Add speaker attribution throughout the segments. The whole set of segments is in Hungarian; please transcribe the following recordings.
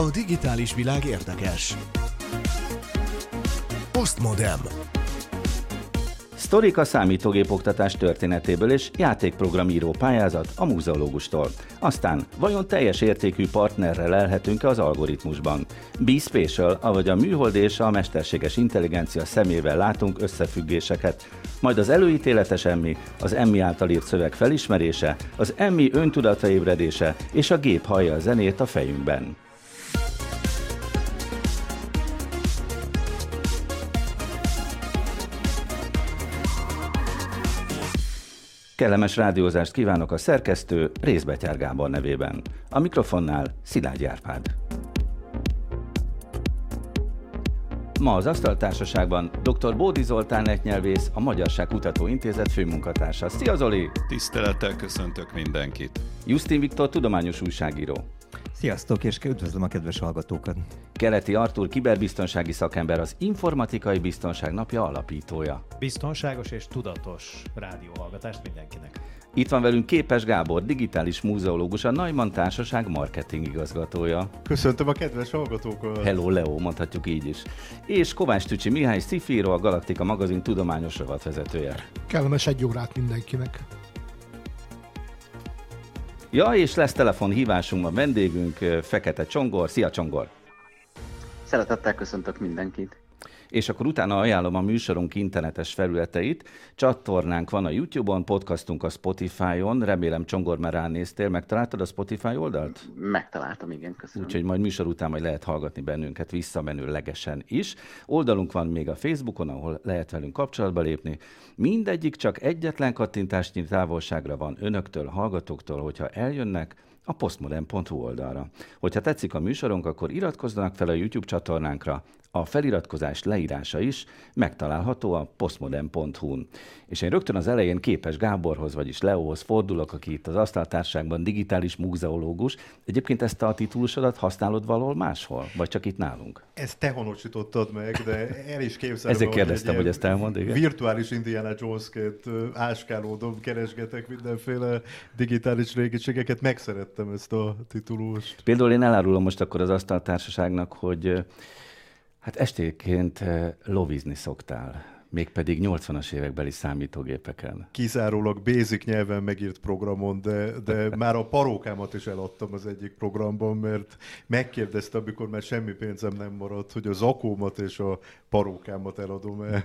Speaker 1: A digitális világ érdekes. Postmodem.
Speaker 2: Sztorik a számítógép oktatás történetéből és játékprogramíró pályázat a múzeológustól. Aztán vajon teljes értékű partnerre lelhetünk-e az algoritmusban? B-Spatial, avagy a műhold és a mesterséges intelligencia szemével látunk összefüggéseket. Majd az előítéletes emmi, az emmi által írt szöveg felismerése, az emmi öntudata ébredése és a gép hallja a zenét a fejünkben. Kellemes rádiózást kívánok a szerkesztő Részbetyár Gábor nevében. A mikrofonnál Szilágy Árpád. Ma az Asztaltársaságban dr. Bódi Zoltán netnyelvész, a Magyarság Kutató Intézet főmunkatársa. Szia Zoli!
Speaker 3: Tisztelettel köszöntök mindenkit!
Speaker 2: Justin Viktor, tudományos újságíró.
Speaker 4: Sziasztok, és üdvözlöm a kedves hallgatókat!
Speaker 2: Keleti Artur, kiberbiztonsági szakember, az Informatikai Biztonság Napja alapítója.
Speaker 5: Biztonságos és tudatos rádióhallgatást mindenkinek.
Speaker 2: Itt van velünk Képes Gábor, digitális múzeológus, a Neumann Társaság marketing igazgatója.
Speaker 6: Köszöntöm a kedves hallgatókat!
Speaker 2: Hello Leo, mondhatjuk így is. És Kovács Tücsi Mihály Szifíró, a Galaktika magazin tudományos rovatvezetője.
Speaker 7: Kellemes egy órát mindenkinek.
Speaker 2: Ja, és lesz telefonhívásunk a vendégünk, Fekete Csongor. Szia Csongor!
Speaker 8: Szeretettel köszöntök mindenkit!
Speaker 2: És akkor utána ajánlom a műsorunk internetes felületeit. Csatornánk van a YouTube-on, podcastunk a Spotify-on, remélem Csongor már ránéztél, megtaláltad a Spotify oldalt?
Speaker 8: Megtaláltam, igen, köszönöm.
Speaker 2: Úgyhogy majd műsor után majd lehet hallgatni bennünket visszamenőlegesen is. Oldalunk van még a Facebookon, ahol lehet velünk kapcsolatba lépni. Mindegyik csak egyetlen kattintásnyi távolságra van önöktől, hallgatóktól, hogyha eljönnek, a postmodern.hu oldalra. Hogyha tetszik a műsorunk, akkor iratkozzanak fel a YouTube csatornánkra, a feliratkozás leírása is megtalálható a postmodern.hu-n. És én rögtön az elején képes Gáborhoz, vagyis Leóhoz fordulok, aki itt az asztaltárságban digitális múzeológus. Egyébként ezt a titulusodat használod valahol máshol, vagy csak itt nálunk?
Speaker 6: Ezt te honosítottad meg, de el is képzelem.
Speaker 2: Ezért kérdeztem, hogy, hogy ezt elmond, igen.
Speaker 6: Virtuális Indiana Jones-ként áskálódom, keresgetek mindenféle digitális régiségeket, megszerettem ezt a titulust.
Speaker 2: Például én elárulom most akkor az asztaltársaságnak, hogy Hát estéként lovizni szoktál mégpedig 80-as évekbeli számítógépeken.
Speaker 6: Kizárólag basic nyelven megírt programon, de, de már a parókámat is eladtam az egyik programban, mert megkérdezte, amikor már semmi pénzem nem maradt, hogy az akómat és a parókámat eladom el.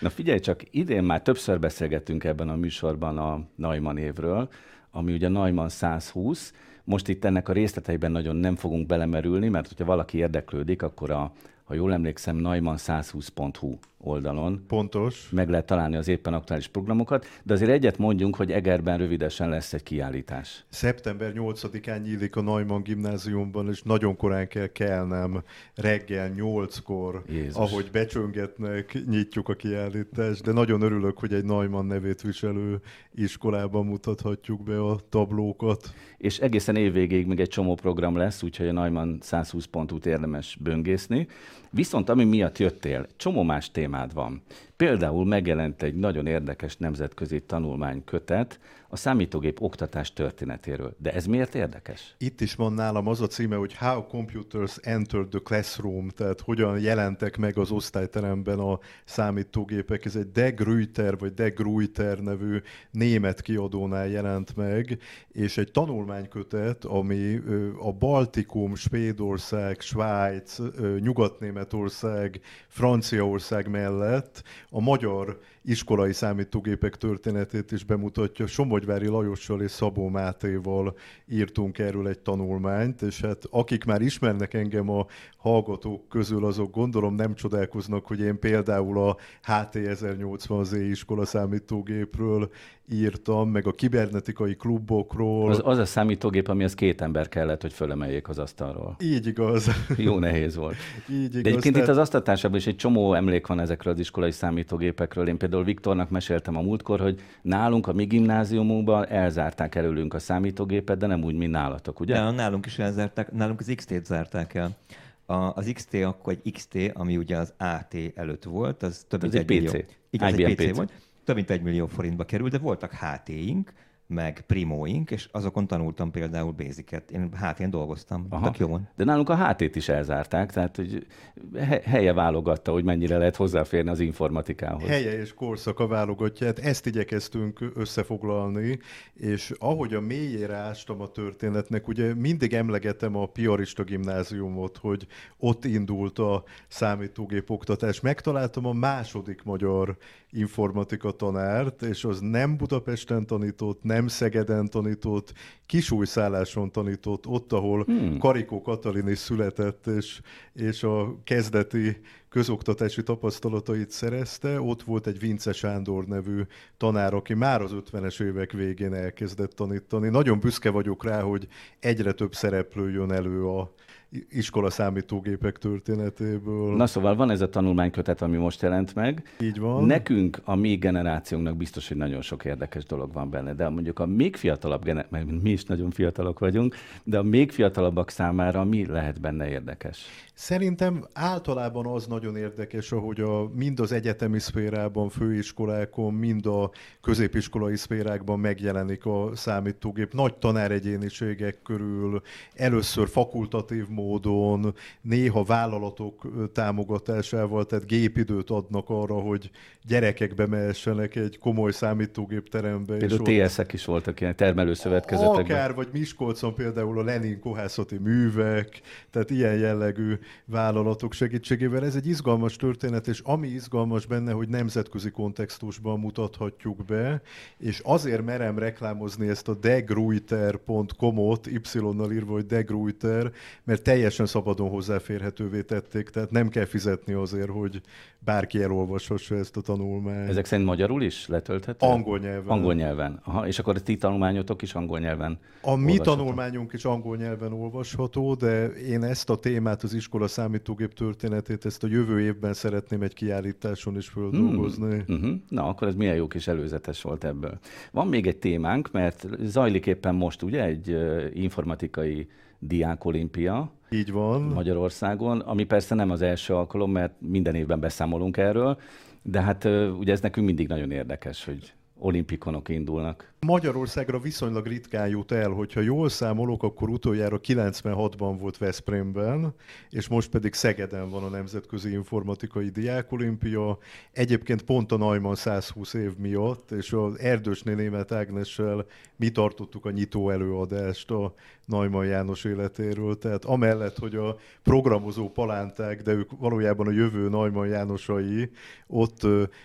Speaker 2: Na figyelj csak, idén már többször beszélgettünk ebben a műsorban a Neumann évről, ami ugye Neumann 120, most itt ennek a részleteiben nagyon nem fogunk belemerülni, mert hogyha valaki érdeklődik, akkor a ha jól emlékszem, Neumann120.hu oldalon.
Speaker 6: Pontos.
Speaker 2: Meg lehet találni az éppen aktuális programokat, de azért egyet mondjunk, hogy Egerben rövidesen lesz egy kiállítás.
Speaker 6: Szeptember 8-án nyílik a Neumann gimnáziumban, és nagyon korán kell kelnem, reggel 8-kor, Jézus. ahogy becsöngetnek, nyitjuk a kiállítást, de nagyon örülök, hogy egy Neumann nevét viselő iskolában mutathatjuk be a tablókat.
Speaker 2: És egészen évvégéig még egy csomó program lesz, úgyhogy a Neumann 120 pontút érdemes böngészni. Viszont ami miatt jöttél, csomó más témád van. Például megjelent egy nagyon érdekes nemzetközi tanulmánykötet a számítógép oktatás történetéről. De ez miért érdekes?
Speaker 6: Itt is van nálam az a címe, hogy How Computers Entered the Classroom, tehát hogyan jelentek meg az osztályteremben a számítógépek. Ez egy De vagy De nevű német kiadónál jelent meg, és egy tanulmánykötet, ami a Baltikum, Svédország, Svájc, Nyugat-Németország, Franciaország mellett a magyar iskolai számítógépek történetét is bemutatja. Somogyvári Lajossal és Szabó Mátéval írtunk erről egy tanulmányt, és hát akik már ismernek engem a hallgatók közül, azok gondolom nem csodálkoznak, hogy én például a HT 1080 Z iskola számítógépről írtam, meg a kibernetikai klubokról.
Speaker 2: Az, az a számítógép, ami az két ember kellett, hogy fölemeljék az asztalról.
Speaker 6: Így igaz.
Speaker 2: Jó nehéz volt.
Speaker 6: Így igaz.
Speaker 2: De egyébként tehát... itt az asztaltársában is egy csomó emlék van ezekről az iskolai számítógépekről. Én például Viktornak meséltem a múltkor, hogy nálunk a mi gimnáziumunkban elzárták előlünk a számítógépet, de nem úgy, mint nálatok, ugye?
Speaker 4: Ja, nálunk is elzárták, nálunk az XT-t zárták el. A, az XT akkor egy XT, ami ugye az AT előtt volt, az több mint egy,
Speaker 2: egy PC.
Speaker 4: Millió, igen, egy PC, PC volt több mint egy millió forintba került, de voltak HT-ink, meg primóink, és azokon tanultam például Basic-et. Én hátén dolgoztam,
Speaker 2: Aha.
Speaker 4: tök jó volt.
Speaker 2: De nálunk a HT-t is elzárták, tehát hogy he- helye válogatta, hogy mennyire lehet hozzáférni az informatikához.
Speaker 6: Helye és korszaka válogatja, hát ezt igyekeztünk összefoglalni, és ahogy a mélyére ástam a történetnek, ugye mindig emlegetem a Piarista gimnáziumot, hogy ott indult a számítógép oktatás. Megtaláltam a második magyar informatika tanárt, és az nem Budapesten tanított, nem Szegeden tanított, Kisújszálláson tanított, ott, ahol hmm. Karikó Katalin is született, és, és a kezdeti közoktatási tapasztalatait szerezte. Ott volt egy Vince Sándor nevű tanár, aki már az 50-es évek végén elkezdett tanítani. Nagyon büszke vagyok rá, hogy egyre több szereplő jön elő a iskola számítógépek történetéből.
Speaker 2: Na szóval van ez a tanulmánykötet, ami most jelent meg.
Speaker 6: Így van.
Speaker 2: Nekünk, a mi generációnknak biztos, hogy nagyon sok érdekes dolog van benne, de mondjuk a még fiatalabb generáció, mert mi is nagyon fiatalok vagyunk, de a még fiatalabbak számára mi lehet benne érdekes?
Speaker 6: Szerintem általában az nagyon érdekes, ahogy a, mind az egyetemi szférában, főiskolákon, mind a középiskolai szférákban megjelenik a számítógép. Nagy tanáregyéniségek körül, először fakultatív módon, néha vállalatok támogatásával, tehát gépidőt adnak arra, hogy gyerekek bemehessenek egy komoly számítógép terembe.
Speaker 2: Például TS-ek is voltak ilyen termelőszövetkezetekben.
Speaker 6: Akár, vagy Miskolcon például a Lenin kohászati művek, tehát ilyen jellegű vállalatok segítségével. Ez egy izgalmas történet, és ami izgalmas benne, hogy nemzetközi kontextusban mutathatjuk be, és azért merem reklámozni ezt a degruiter.com-ot, Y-nal írva, hogy degruiter, mert teljesen szabadon hozzáférhetővé tették, tehát nem kell fizetni azért, hogy bárki elolvashassa ezt a tanulmányt.
Speaker 2: Ezek szerint magyarul is letölthető?
Speaker 6: Angol nyelven.
Speaker 2: Angol nyelven. Aha, és akkor a ti tanulmányotok is angol nyelven
Speaker 6: A mi tanulmányunk is angol nyelven olvasható, de én ezt a témát, az iskola számítógép történetét, ezt a jövő évben szeretném egy kiállításon is földolgozni.
Speaker 2: Hmm. Uh-huh. Na, akkor ez milyen jó kis előzetes volt ebből. Van még egy témánk, mert zajlik éppen most ugye egy uh, informatikai diákolimpia,
Speaker 6: így van.
Speaker 2: Magyarországon, ami persze nem az első alkalom, mert minden évben beszámolunk erről, de hát ugye ez nekünk mindig nagyon érdekes, hogy olimpikonok indulnak.
Speaker 6: Magyarországra viszonylag ritkán jut el, hogyha jól számolok, akkor utoljára 96-ban volt Veszprémben, és most pedig Szegeden van a Nemzetközi Informatikai Diákolimpia. Egyébként pont a Neumann 120 év miatt, és az Erdősné német Ágnessel mi tartottuk a nyitó előadást a Neumann János életéről. Tehát amellett, hogy a programozó palánták, de ők valójában a jövő Neumann Jánosai, ott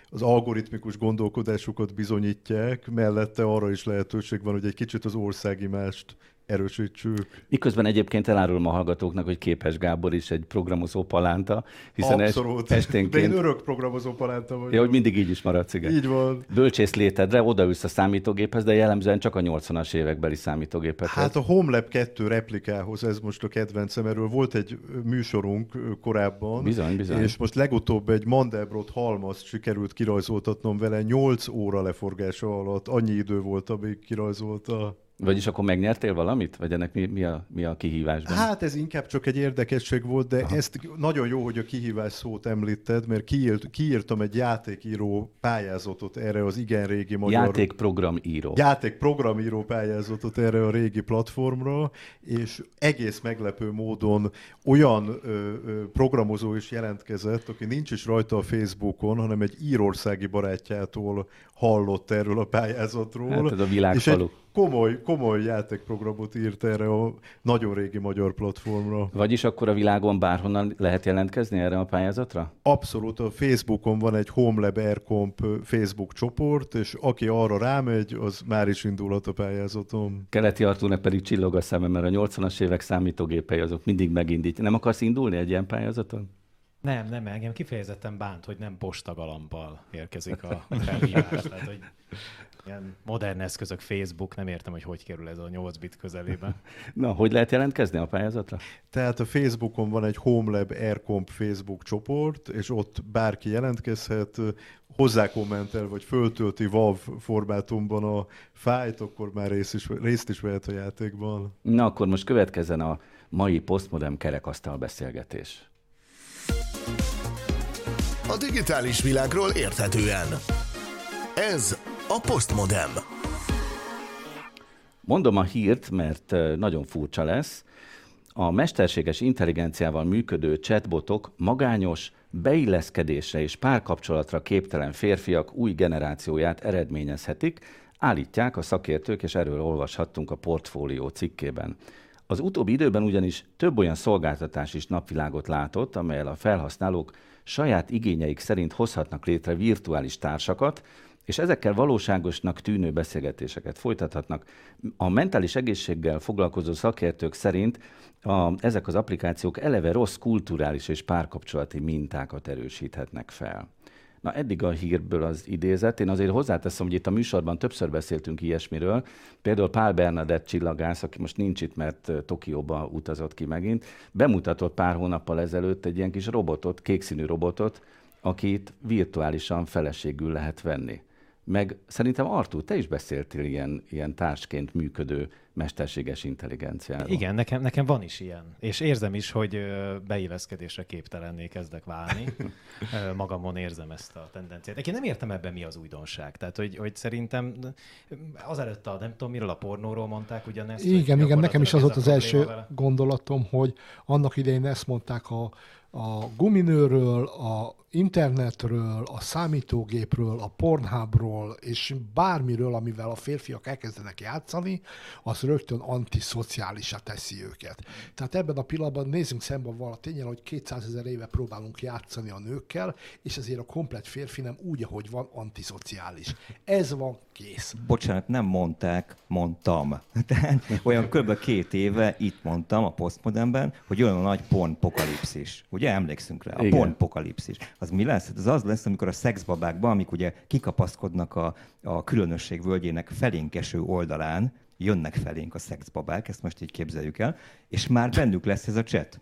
Speaker 6: az algoritmikus gondolkodásukat bizonyítják, mellette arra is lehetőség van, hogy egy kicsit az országimást erősítsük.
Speaker 2: Miközben egyébként elárulom a hallgatóknak, hogy Képes Gábor is egy programozó palánta, hiszen
Speaker 6: Abszolút.
Speaker 2: esténként...
Speaker 6: De én örök programozó palánta vagyok.
Speaker 2: Ja, hogy mindig így is maradsz, igen.
Speaker 6: Így van.
Speaker 2: Bölcsész létedre odaülsz a számítógéphez, de jellemzően csak a 80-as évekbeli számítógépekhez.
Speaker 6: Hát a HomeLab 2 replikához, ez most a kedvencem, erről volt egy műsorunk korábban.
Speaker 2: Bizony, bizony.
Speaker 6: És most legutóbb egy Mandelbrot halmazt sikerült kirajzoltatnom vele 8 óra leforgása alatt. Annyi idő volt, amíg kirajzolta.
Speaker 2: Vagyis akkor megnyertél valamit? Vagy ennek mi, mi, a, mi a kihívásban?
Speaker 6: Hát ez inkább csak egy érdekesség volt, de Aha. ezt nagyon jó, hogy a kihívás szót említed, mert kiírt, kiírtam egy játékíró pályázatot erre az igen régi magyar...
Speaker 2: Játékprogramíró.
Speaker 6: Játékprogramíró pályázatot erre a régi platformra, és egész meglepő módon olyan ö, ö, programozó is jelentkezett, aki nincs is rajta a Facebookon, hanem egy írországi barátjától hallott erről a pályázatról.
Speaker 2: Hát ez a világfalu
Speaker 6: komoly, komoly játékprogramot írt erre a nagyon régi magyar platformra.
Speaker 2: Vagyis akkor a világon bárhonnan lehet jelentkezni erre a pályázatra?
Speaker 6: Abszolút. A Facebookon van egy HomeLab Aircomp Facebook csoport, és aki arra rámegy, az már is indulhat a pályázaton.
Speaker 2: Keleti Artúrnak pedig csillog a szemem, mert a 80-as évek számítógépei azok mindig megindítják. Nem akarsz indulni egy ilyen pályázaton?
Speaker 5: Nem, nem, engem kifejezetten bánt, hogy nem postagalampal érkezik a felhívás. Tehát, hogy ilyen modern eszközök, Facebook, nem értem, hogy hogy kerül ez a 8 bit közelébe.
Speaker 2: Na, hogy lehet jelentkezni a pályázatra?
Speaker 6: Tehát a Facebookon van egy HomeLab Aircomp Facebook csoport, és ott bárki jelentkezhet, hozzá kommentel, vagy föltölti WAV formátumban a fájt, akkor már részt is, részt is vehet a játékban.
Speaker 2: Na, akkor most következzen a mai postmodern kerekasztal beszélgetés.
Speaker 1: A digitális világról érthetően. Ez a Postmodem.
Speaker 2: Mondom a hírt, mert nagyon furcsa lesz. A mesterséges intelligenciával működő chatbotok magányos, beilleszkedésre és párkapcsolatra képtelen férfiak új generációját eredményezhetik, állítják a szakértők, és erről olvashattunk a portfólió cikkében. Az utóbbi időben ugyanis több olyan szolgáltatás is napvilágot látott, amelyel a felhasználók saját igényeik szerint hozhatnak létre virtuális társakat, és ezekkel valóságosnak tűnő beszélgetéseket folytathatnak. A mentális egészséggel foglalkozó szakértők szerint a, ezek az applikációk eleve rossz kulturális és párkapcsolati mintákat erősíthetnek fel. Na eddig a hírből az idézet. Én azért hozzáteszem, hogy itt a műsorban többször beszéltünk ilyesmiről. Például Pál Bernadett csillagász, aki most nincs itt, mert Tokióba utazott ki megint, bemutatott pár hónappal ezelőtt egy ilyen kis robotot, kékszínű robotot, akit virtuálisan feleségül lehet venni. Meg szerintem Artúr, te is beszéltél ilyen, ilyen társként működő mesterséges intelligenciáról.
Speaker 5: Igen, nekem, nekem van is ilyen. És érzem is, hogy beilleszkedésre képtelenné kezdek válni. Magamon érzem ezt a tendenciát. Én nem értem ebben mi az újdonság. Tehát, hogy, hogy szerintem azelőtt a, nem tudom, miről a pornóról mondták ugyanezt.
Speaker 7: Igen, igen, nekem is az volt az első vele. gondolatom, hogy annak idején ezt mondták a, a guminőről, a internetről, a számítógépről, a Pornhubról, és bármiről, amivel a férfiak elkezdenek játszani, az rögtön antiszociálisá teszi őket. Tehát ebben a pillanatban nézzünk szembe vala tényleg, hogy 200 ezer éve próbálunk játszani a nőkkel, és azért a komplet férfi nem úgy, ahogy van, antiszociális. Ez van, kész.
Speaker 4: Bocsánat, nem mondták, mondtam. Tehát olyan kb. két éve itt mondtam a postmodernben, hogy olyan a nagy pornpokalipszis. Ugye emlékszünk rá? A pornpokalipszis. Az mi lesz? Ez az lesz, amikor a szexbabákban, amik ugye kikapaszkodnak a, a különösség völgyének felénkeső oldalán, jönnek felénk a szexbabák, ezt most így képzeljük el, és már bennük lesz ez a chat.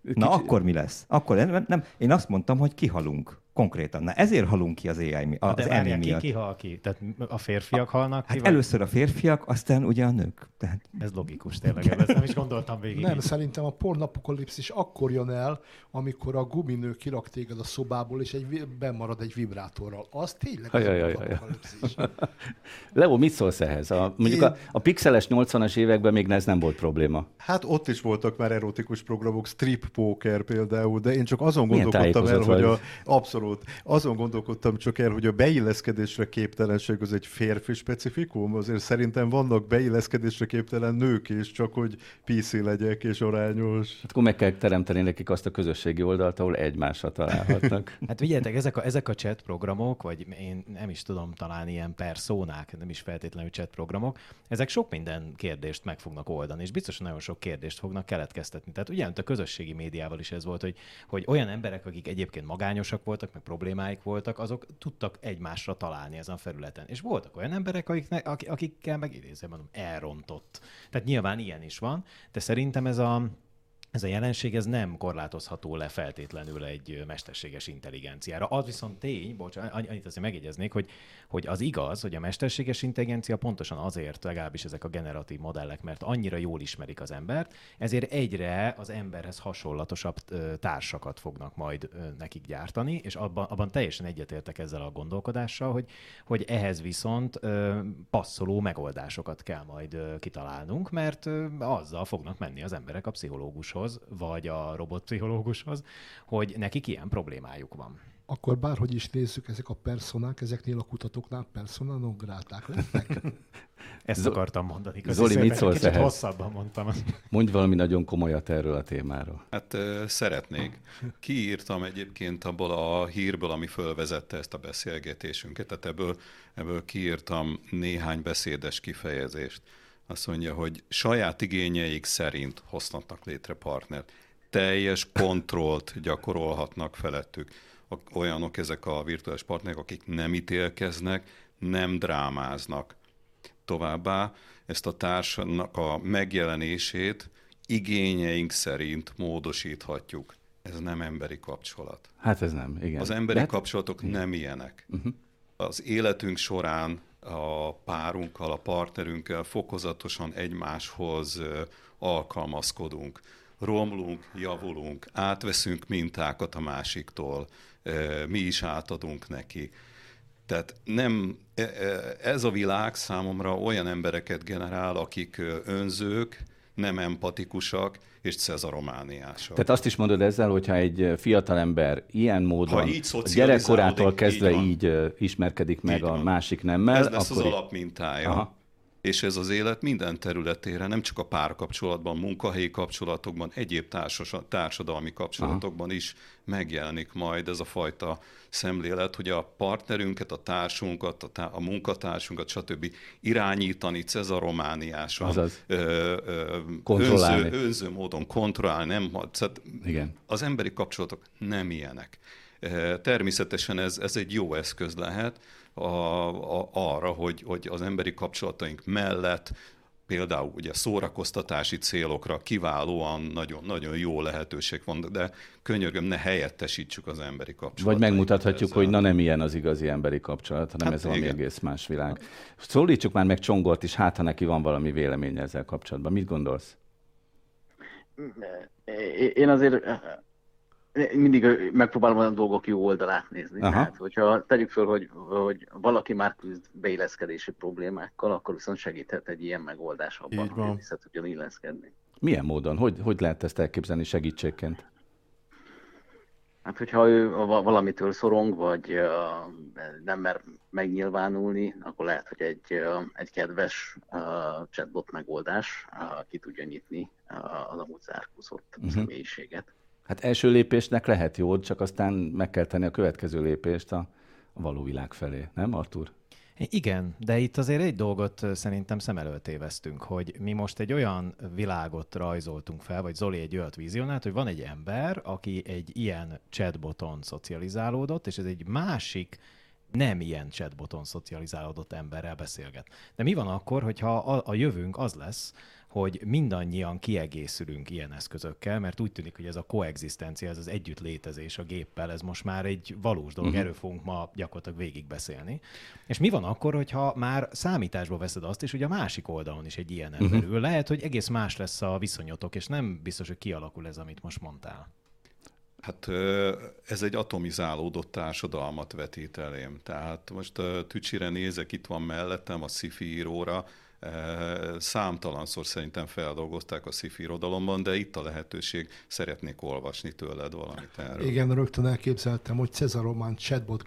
Speaker 4: Na akkor mi lesz? Akkor nem, nem, én azt mondtam, hogy kihalunk. Konkrétan. Na ezért halunk ki az AI az
Speaker 5: De várjál, ki, ki hal ki? Tehát a férfiak halnak
Speaker 4: hát ki? először a férfiak, aztán ugye a nők. Tehát...
Speaker 5: Ez logikus tényleg, ezt nem is gondoltam végig.
Speaker 7: Nem, szerintem a pornapokalipszis akkor jön el, amikor a guminő kirak téged a szobából, és egy, bemarad egy vibrátorral. Az tényleg az
Speaker 2: pornapokalipszis. Leo, mit szólsz ehhez? A, mondjuk Én... a, a pixeles 80-as években még ez nem volt probléma.
Speaker 6: Hát ott is voltak már erotikus programok, strip poker például, de én csak azon gondolkodtam el, hogy a, abszolút Abszolút. Azon gondolkodtam csak el, hogy a beilleszkedésre képtelenség az egy férfi specifikum. Azért szerintem vannak beilleszkedésre képtelen nők is, csak hogy PC legyek és arányos.
Speaker 2: Hát akkor meg kell teremteni nekik azt a közösségi oldalt, ahol egymásra találhatnak.
Speaker 5: hát figyeljetek, ezek a, ezek a chat programok, vagy én nem is tudom találni ilyen personák, nem is feltétlenül chat programok, ezek sok minden kérdést meg fognak oldani, és biztos nagyon sok kérdést fognak keletkeztetni. Tehát ugye a közösségi médiával is ez volt, hogy, hogy olyan emberek, akik egyébként magányosak voltak, meg problémáik voltak, azok tudtak egymásra találni ezen a felületen. És voltak olyan emberek, akiknek, akikkel meg idézem, mondom, elrontott. Tehát nyilván ilyen is van, de szerintem ez a, ez a jelenség ez nem korlátozható le feltétlenül egy mesterséges intelligenciára. Az viszont tény, bocsánat, annyit azért megjegyeznék, hogy, hogy az igaz, hogy a mesterséges intelligencia pontosan azért, legalábbis ezek a generatív modellek, mert annyira jól ismerik az embert, ezért egyre az emberhez hasonlatosabb társakat fognak majd nekik gyártani, és abban, abban teljesen egyetértek ezzel a gondolkodással, hogy, hogy ehhez viszont passzoló megoldásokat kell majd kitalálnunk, mert azzal fognak menni az emberek a pszichológushoz pszichológushoz, vagy a robotpszichológushoz, hogy nekik ilyen problémájuk van.
Speaker 7: Akkor bárhogy is nézzük, ezek a personák, ezeknél a kutatóknál persona non gráták lesznek.
Speaker 5: Ezt Zoli, akartam mondani.
Speaker 2: Zoli, mit szólsz ehhez?
Speaker 5: hosszabban mondtam.
Speaker 2: Mondj valami nagyon komolyat erről a témáról.
Speaker 3: Hát szeretnék. Kiírtam egyébként abból a hírből, ami fölvezette ezt a beszélgetésünket, tehát ebből, ebből kiírtam néhány beszédes kifejezést azt mondja, hogy saját igényeik szerint hozhatnak létre partnert. Teljes kontrollt gyakorolhatnak felettük. Olyanok ezek a virtuális partnerek, akik nem ítélkeznek, nem drámáznak. Továbbá ezt a társnak a megjelenését igényeink szerint módosíthatjuk. Ez nem emberi kapcsolat.
Speaker 2: Hát ez nem, igen.
Speaker 3: Az emberi hát... kapcsolatok nem ilyenek. Uh-huh. Az életünk során a párunkkal, a partnerünkkel fokozatosan egymáshoz alkalmazkodunk. Romlunk, javulunk, átveszünk mintákat a másiktól, mi is átadunk neki. Tehát nem, e, e, ez a világ számomra olyan embereket generál, akik önzők, nem empatikusak, és cezaromániásak.
Speaker 2: Tehát azt is mondod ezzel, hogyha egy fiatalember ilyen módon ha így gyerekkorától kezdve így, így ismerkedik meg így a van. másik nemmel,
Speaker 3: Ez lesz akkor az alapmintája. Aha és ez az élet minden területére, nem csak a párkapcsolatban, munkahelyi kapcsolatokban, egyéb társas, társadalmi kapcsolatokban Aha. is megjelenik majd ez a fajta szemlélet, hogy a partnerünket, a társunkat, a, tá- a munkatársunkat, stb. irányítani cezaromániásan, Azaz. Ö, ö, önző, önző módon kontrollálni, nem, szóval Igen. az emberi kapcsolatok nem ilyenek. Természetesen ez, ez egy jó eszköz lehet, a, a, arra, hogy, hogy az emberi kapcsolataink mellett például ugye szórakoztatási célokra kiválóan nagyon-nagyon jó lehetőség van, de könyörgöm, ne helyettesítsük az emberi kapcsolatot.
Speaker 2: Vagy megmutathatjuk, ezzel. hogy na nem ilyen az igazi emberi kapcsolat, hanem hát ez valami egész más világ. Szólítsuk már meg Csongort is, hát ha neki van valami véleménye ezzel kapcsolatban. Mit gondolsz?
Speaker 8: Én azért mindig megpróbálom a dolgok jó oldalát nézni. Aha. Tehát, hogyha tegyük föl, hogy, hogy valaki már küzd beilleszkedési problémákkal, akkor viszont segíthet egy ilyen megoldás abban, hogy vissza tudjon illeszkedni.
Speaker 2: Milyen módon? Hogy, hogy lehet ezt elképzelni segítségként?
Speaker 8: Hát, hogyha ő valamitől szorong, vagy nem mer megnyilvánulni, akkor lehet, hogy egy, egy kedves chatbot megoldás ki tudja nyitni az amúgy zárkózott uh-huh. személyiséget.
Speaker 2: Hát első lépésnek lehet jó, csak aztán meg kell tenni a következő lépést a, való világ felé, nem Artur?
Speaker 5: Igen, de itt azért egy dolgot szerintem szem előtt évesztünk, hogy mi most egy olyan világot rajzoltunk fel, vagy Zoli egy olyat vizionált, hogy van egy ember, aki egy ilyen chatboton szocializálódott, és ez egy másik nem ilyen chatboton szocializálódott emberrel beszélget. De mi van akkor, hogyha a, a jövőnk az lesz, hogy mindannyian kiegészülünk ilyen eszközökkel, mert úgy tűnik, hogy ez a koexisztencia, ez az együtt létezés a géppel, ez most már egy valós dolog, uh-huh. erről fogunk ma gyakorlatilag végigbeszélni. És mi van akkor, hogyha már számításba veszed azt is, hogy a másik oldalon is egy ilyen ember uh-huh. Lehet, hogy egész más lesz a viszonyotok, és nem biztos, hogy kialakul ez, amit most mondtál.
Speaker 3: Hát ez egy atomizálódott társadalmat vetít elém. Tehát most Tücsire nézek, itt van mellettem a sci íróra, számtalanszor szerintem feldolgozták a sci irodalomban, de itt a lehetőség, szeretnék olvasni tőled valamit erről.
Speaker 7: Igen, rögtön elképzeltem, hogy Cezar Román chatbot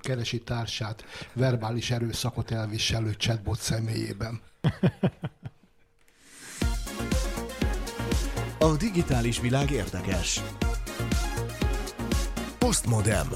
Speaker 7: keresi társát verbális erőszakot elviselő chatbot személyében.
Speaker 1: A digitális világ érdekes. Postmodem.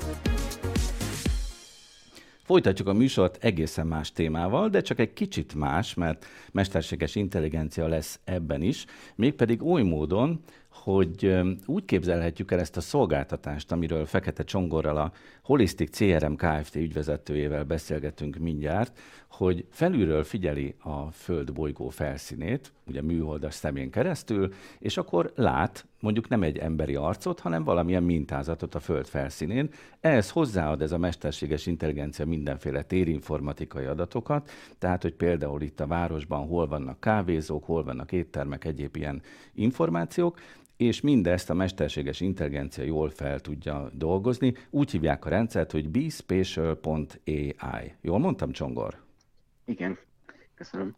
Speaker 2: Folytatjuk a műsort egészen más témával, de csak egy kicsit más, mert mesterséges intelligencia lesz ebben is, mégpedig oly módon, hogy úgy képzelhetjük el ezt a szolgáltatást, amiről Fekete Csongorral a Holistic CRM Kft. ügyvezetőjével beszélgetünk mindjárt, hogy felülről figyeli a Föld bolygó felszínét, ugye műholdas szemén keresztül, és akkor lát mondjuk nem egy emberi arcot, hanem valamilyen mintázatot a Föld felszínén. Ehhez hozzáad ez a mesterséges intelligencia mindenféle térinformatikai adatokat, tehát hogy például itt a városban hol vannak kávézók, hol vannak éttermek, egyéb ilyen információk, és mindezt a mesterséges intelligencia jól fel tudja dolgozni. Úgy hívják a rendszert, hogy bspatial.ai. Jól mondtam, Csongor?
Speaker 8: Igen, köszönöm.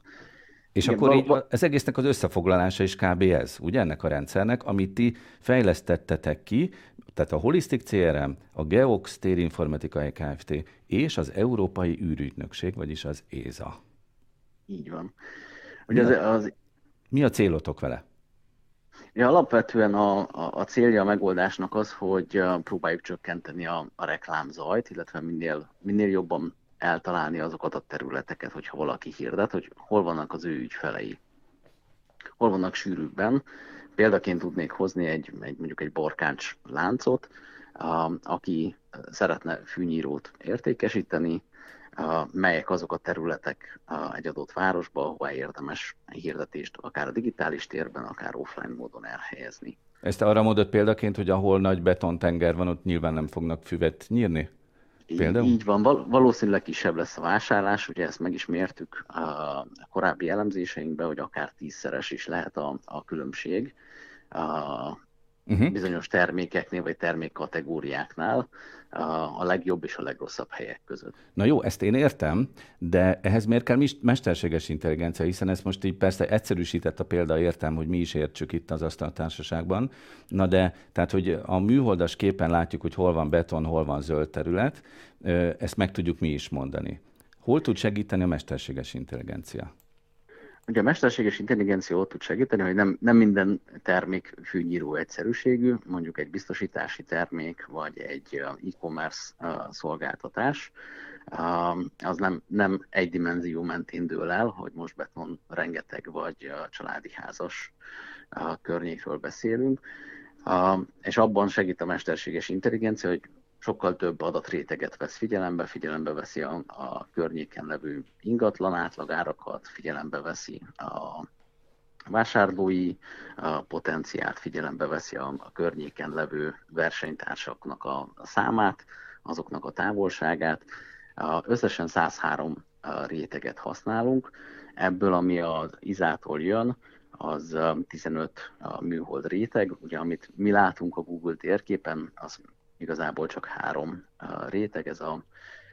Speaker 2: És Igen, akkor így az egésznek az összefoglalása is kb. ez, ugye ennek a rendszernek, amit ti fejlesztettetek ki, tehát a Holistic CRM, a Geox Térinformatikai Kft. és az Európai űrügynökség, vagyis az ESA.
Speaker 8: Így van.
Speaker 2: Ugye mi, a, az, az... mi a célotok vele?
Speaker 8: Ja, alapvetően a, a, a célja a megoldásnak az, hogy próbáljuk csökkenteni a, a reklámzajt, illetve minél, minél jobban eltalálni azokat a területeket, hogyha valaki hirdet, hogy hol vannak az ő ügyfelei. Hol vannak sűrűbben. Példaként tudnék hozni egy, egy mondjuk egy borkáncs láncot, aki szeretne fűnyírót értékesíteni, melyek azok a területek egy adott városba, ahol érdemes hirdetést akár a digitális térben, akár offline módon elhelyezni.
Speaker 2: Ezt arra mondott példaként, hogy ahol nagy betontenger van, ott nyilván nem fognak füvet nyírni?
Speaker 8: Például? Így van, val- valószínűleg kisebb lesz a vásárlás, ugye ezt meg is mértük a korábbi elemzéseinkben, hogy akár tízszeres is lehet a, a különbség. A, uh-huh. bizonyos termékeknél vagy termékkategóriáknál a legjobb és a legrosszabb helyek között.
Speaker 2: Na jó, ezt én értem, de ehhez miért kell mesterséges intelligencia, hiszen ezt most így persze egyszerűsített a példa, értem, hogy mi is értsük itt az asztaltársaságban. Na de, tehát, hogy a műholdas képen látjuk, hogy hol van beton, hol van zöld terület, ezt meg tudjuk mi is mondani. Hol tud segíteni a mesterséges intelligencia?
Speaker 8: Ugye a mesterséges intelligencia ott tud segíteni, hogy nem, nem minden termék fűnyíró egyszerűségű, mondjuk egy biztosítási termék, vagy egy e-commerce szolgáltatás, az nem, nem egy dimenzió mentén dől el, hogy most beton rengeteg, vagy családi házas környékről beszélünk, és abban segít a mesterséges intelligencia, hogy sokkal több adatréteget vesz figyelembe, figyelembe veszi a, a környéken levő ingatlan átlagárakat, figyelembe veszi a vásárlói a potenciált, figyelembe veszi a, a környéken levő versenytársaknak a, számát, azoknak a távolságát. Összesen 103 réteget használunk, ebből ami az izától jön, az 15 műhold réteg, ugye amit mi látunk a Google térképen, az igazából csak három réteg, ez a,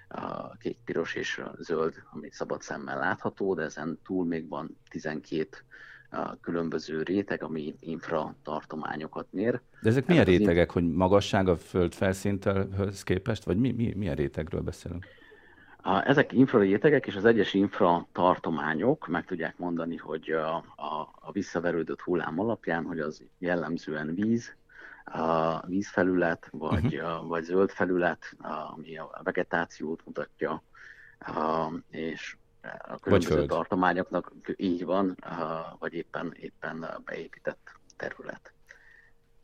Speaker 8: a kék, piros és a zöld, ami szabad szemmel látható, de ezen túl még van 12 különböző réteg, ami infratartományokat mér.
Speaker 2: De ezek milyen rétegek, hogy magasság a föld felszinthez képest, vagy mi, mi, milyen rétegről beszélünk?
Speaker 8: Ezek infrarétegek és az egyes infratartományok meg tudják mondani, hogy a, a, a visszaverődött hullám alapján, hogy az jellemzően víz, a vízfelület, vagy, uh-huh. vagy zöld felület, ami a vegetációt mutatja, és a különböző tartományoknak így van, vagy éppen, éppen beépített terület.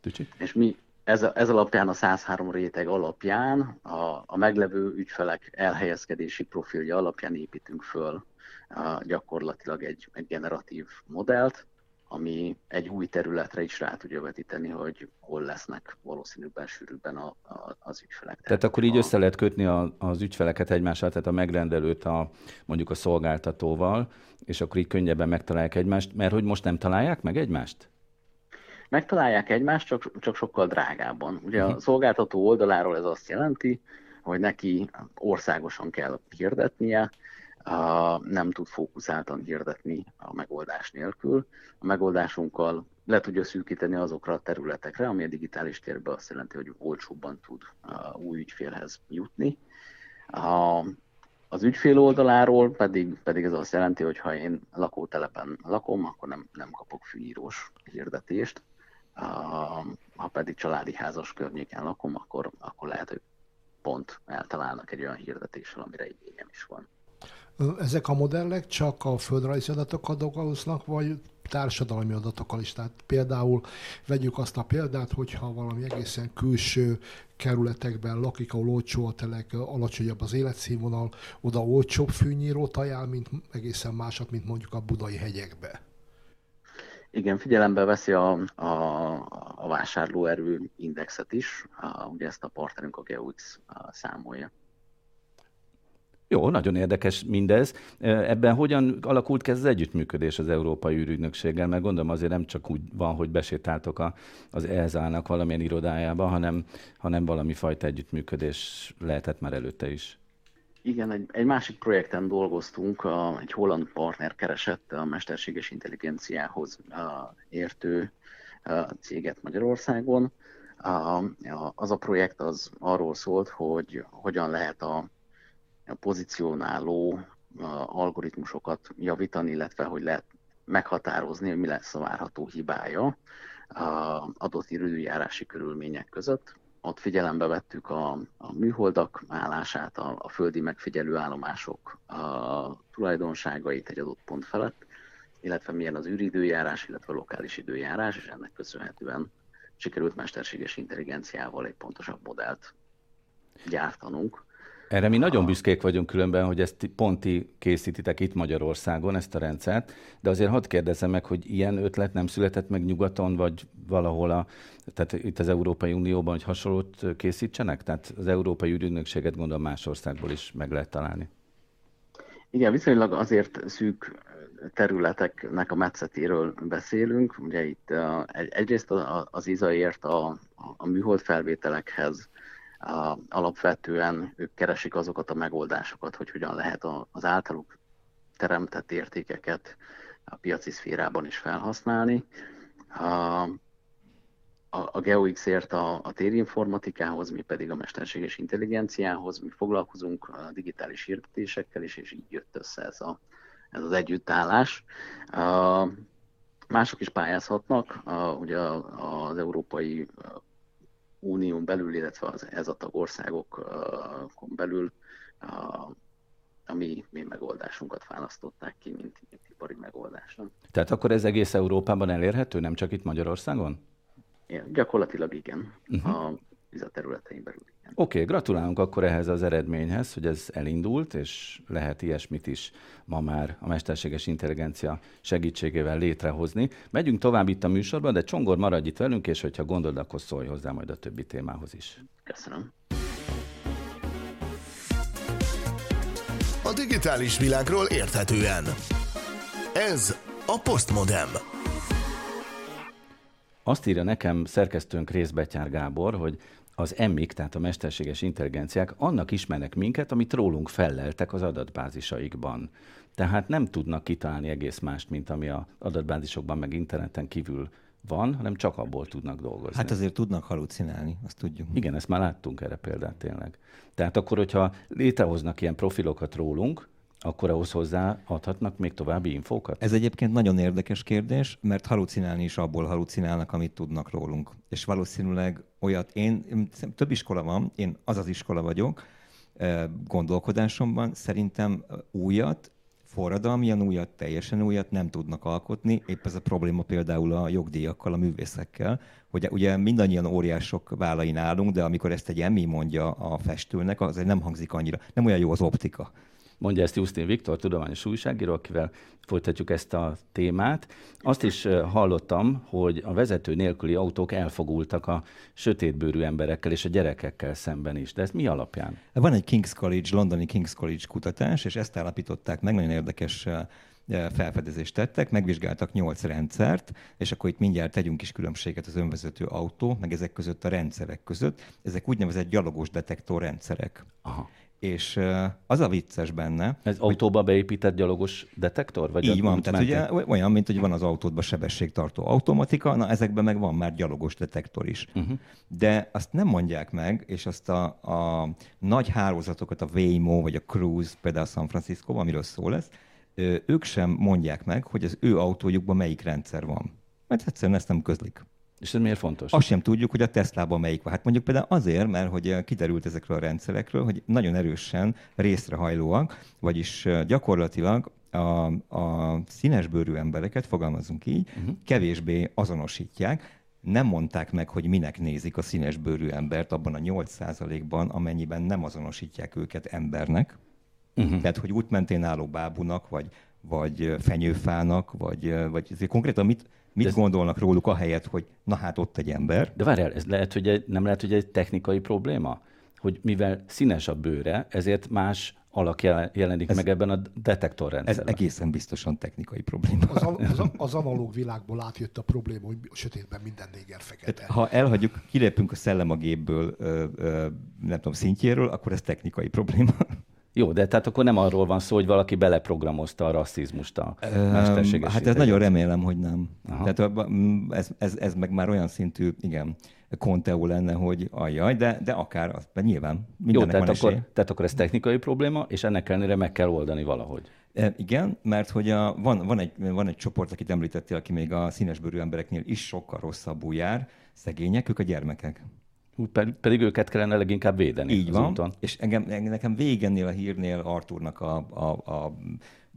Speaker 2: Tücsi?
Speaker 8: És mi ez, ez alapján, a 103 réteg alapján, a, a meglevő ügyfelek elhelyezkedési profilja alapján építünk föl a, gyakorlatilag egy, egy generatív modellt, ami egy új területre is rá tudja vetíteni, hogy hol lesznek valószínűbben sűrűbben a, a, az ügyfelek.
Speaker 2: Tehát, akkor így a... össze lehet kötni a, az ügyfeleket egymással, tehát a megrendelőt a, mondjuk a szolgáltatóval, és akkor így könnyebben megtalálják egymást, mert hogy most nem találják meg egymást?
Speaker 8: Megtalálják egymást, csak, csak sokkal drágábban. Ugye a mhm. szolgáltató oldaláról ez azt jelenti, hogy neki országosan kell hirdetnie, nem tud fókuszáltan hirdetni a megoldás nélkül. A megoldásunkkal le tudja szűkíteni azokra a területekre, ami a digitális térben azt jelenti, hogy olcsóbban tud új ügyfélhez jutni. Az ügyfél oldaláról pedig, pedig ez azt jelenti, hogy ha én lakótelepen lakom, akkor nem, nem kapok fűnyírós hirdetést. Ha pedig családi házas környéken lakom, akkor, akkor lehet, hogy pont eltalálnak egy olyan hirdetéssel, amire igényem is van.
Speaker 7: Ezek a modellek csak a földrajzi adatokat dolgoznak, vagy társadalmi adatokkal is. Tehát például vegyük azt a példát, hogyha valami egészen külső kerületekben lakik, ahol olcsó a telek, alacsonyabb az életszínvonal, oda olcsóbb fűnyírót ajánl, mint egészen másat, mint mondjuk a budai hegyekbe.
Speaker 8: Igen, figyelembe veszi a, a, a vásárlóerő indexet is, a, ugye ezt a partnerünk a GeoX számolja.
Speaker 2: Jó, nagyon érdekes mindez. Ebben hogyan alakult ez az együttműködés az Európai űrügynökséggel? Mert gondolom azért nem csak úgy van, hogy besétáltok a, az ESA-nak valamilyen irodájába, hanem, hanem valami fajta együttműködés lehetett már előtte is.
Speaker 8: Igen, egy, egy másik projekten dolgoztunk, egy holland partner keresett a mesterséges intelligenciához értő céget Magyarországon. Az a projekt az arról szólt, hogy hogyan lehet a pozícionáló algoritmusokat javítani, illetve hogy lehet meghatározni, hogy mi lesz a várható hibája adott időjárási körülmények között. Ott figyelembe vettük a, a műholdak állását, a, a földi megfigyelő állomások a tulajdonságait egy adott pont felett, illetve milyen az űridőjárás, illetve a lokális időjárás, és ennek köszönhetően sikerült mesterséges intelligenciával egy pontosabb modellt gyártanunk,
Speaker 2: erre mi nagyon büszkék vagyunk különben, hogy ezt pont ti készítitek itt Magyarországon, ezt a rendszert, de azért hadd kérdezem meg, hogy ilyen ötlet nem született meg nyugaton, vagy valahol a, tehát itt az Európai Unióban, hogy hasonlót készítsenek? Tehát az Európai Ügynökséget gondolom más országból is meg lehet találni.
Speaker 8: Igen, viszonylag azért szűk területeknek a metszetéről beszélünk. Ugye itt egyrészt az IZA ért a, a műhold felvételekhez, alapvetően ők keresik azokat a megoldásokat, hogy hogyan lehet az általuk teremtett értékeket a piaci szférában is felhasználni. A, a, a GeoX ért a, a térinformatikához, mi pedig a mesterséges intelligenciához, mi foglalkozunk a digitális hirdetésekkel is, és így jött össze ez, a, ez az együttállás. A, mások is pályázhatnak, a, ugye az Európai Unión belül, illetve az, ez a tagországokon belül a, mi, mi megoldásunkat választották ki, mint, mint ipari megoldásra.
Speaker 2: Tehát akkor ez egész Európában elérhető, nem csak itt Magyarországon?
Speaker 8: Igen, gyakorlatilag igen. Uh-huh. A a területein belül.
Speaker 2: Oké, okay, gratulálunk akkor ehhez az eredményhez, hogy ez elindult, és lehet ilyesmit is ma már a mesterséges intelligencia segítségével létrehozni. Megyünk tovább itt a műsorban, de Csongor maradj itt velünk, és hogyha gondolod, akkor szólj hozzá majd a többi témához is.
Speaker 8: Köszönöm.
Speaker 1: A digitális világról érthetően. Ez a Postmodem.
Speaker 2: Azt írja nekem szerkesztőnk Részbetyár Gábor, hogy az emmik, tehát a mesterséges intelligenciák annak ismernek minket, amit rólunk felleltek az adatbázisaikban. Tehát nem tudnak kitalálni egész mást, mint ami a adatbázisokban meg interneten kívül van, hanem csak abból tudnak dolgozni.
Speaker 4: Hát azért tudnak halucinálni, azt tudjuk.
Speaker 2: Igen, ezt már láttunk erre példát tényleg. Tehát akkor, hogyha létrehoznak ilyen profilokat rólunk, akkor ahhoz hozzá adhatnak még további infókat?
Speaker 4: Ez egyébként nagyon érdekes kérdés, mert halucinálni is abból halucinálnak, amit tudnak rólunk. És valószínűleg olyat, én, több iskola van, én az az iskola vagyok, gondolkodásomban szerintem újat, forradalmian újat, teljesen újat nem tudnak alkotni. Épp ez a probléma például a jogdíjakkal, a művészekkel, hogy ugye mindannyian óriások vállain állunk, de amikor ezt egy emmi mondja a festőnek, az nem hangzik annyira, nem olyan jó az optika.
Speaker 2: Mondja ezt Justin Viktor, tudományos újságíró, akivel folytatjuk ezt a témát. Azt is hallottam, hogy a vezető nélküli autók elfogultak a sötétbőrű emberekkel és a gyerekekkel szemben is. De ez mi alapján?
Speaker 4: Van egy King's College, londoni King's College kutatás, és ezt állapították meg, nagyon érdekes felfedezést tettek, megvizsgáltak nyolc rendszert, és akkor itt mindjárt tegyünk is különbséget az önvezető autó, meg ezek között a rendszerek között. Ezek úgynevezett gyalogos detektor rendszerek. Aha. És az a vicces benne...
Speaker 2: Ez hogy... autóba beépített gyalogos detektor?
Speaker 4: Vagy így van, tehát ugye olyan, mint hogy van az autódban sebességtartó automatika, na ezekben meg van már gyalogos detektor is. Uh-huh. De azt nem mondják meg, és azt a, a nagy hálózatokat, a Waymo vagy a Cruise, például San Francisco, amiről szó lesz, ők sem mondják meg, hogy az ő autójukban melyik rendszer van. Mert egyszerűen ezt nem közlik.
Speaker 2: És ez miért fontos?
Speaker 4: Azt sem tudjuk, hogy a Teslában melyik van. Hát mondjuk például azért, mert hogy eh, kiderült ezekről a rendszerekről, hogy nagyon erősen részrehajlóak, vagyis eh, gyakorlatilag a, a színesbőrű embereket, fogalmazunk így, uh-huh. kevésbé azonosítják, nem mondták meg, hogy minek nézik a színesbőrű embert abban a 8%-ban, amennyiben nem azonosítják őket embernek. Uh-huh. Tehát, hogy útmentén álló bábunak, vagy, vagy eh, fenyőfának, vagy, vagy konkrétan mit, Mit ez... gondolnak róluk a helyet, hogy na hát ott egy ember?
Speaker 2: De várjál, ez lehet, hogy egy, nem lehet, hogy egy technikai probléma? Hogy mivel színes a bőre, ezért más alak jelenik ez, meg ebben a detektorrendszerben.
Speaker 4: Ez egészen biztosan technikai probléma.
Speaker 7: Az, az, az analóg világból átjött a probléma, hogy a sötétben minden néger fekete.
Speaker 4: Ha elhagyjuk, kilépünk a szellem a gépből, ö, ö, nem tudom, szintjéről, akkor ez technikai probléma.
Speaker 2: Jó, de tehát akkor nem arról van szó, hogy valaki beleprogramozta a rasszizmust a mesterséges
Speaker 4: Hát ez nagyon remélem, hogy nem. Aha. Tehát ez, ez, ez meg már olyan szintű, igen, konteó lenne, hogy ajjaj, de, de akár az, de nyilván
Speaker 2: Jó, tehát akkor, tehát akkor ez technikai probléma, és ennek ellenére meg kell oldani valahogy.
Speaker 4: E, igen, mert hogy a, van, van, egy, van egy csoport, akit említettél, aki még a színesbőrű embereknél is sokkal rosszabbul jár, szegények, ők a gyermekek.
Speaker 2: Pedig őket kellene leginkább védeni.
Speaker 4: Így van, úton. és engem, nekem végennél a hírnél Arturnak a, a, a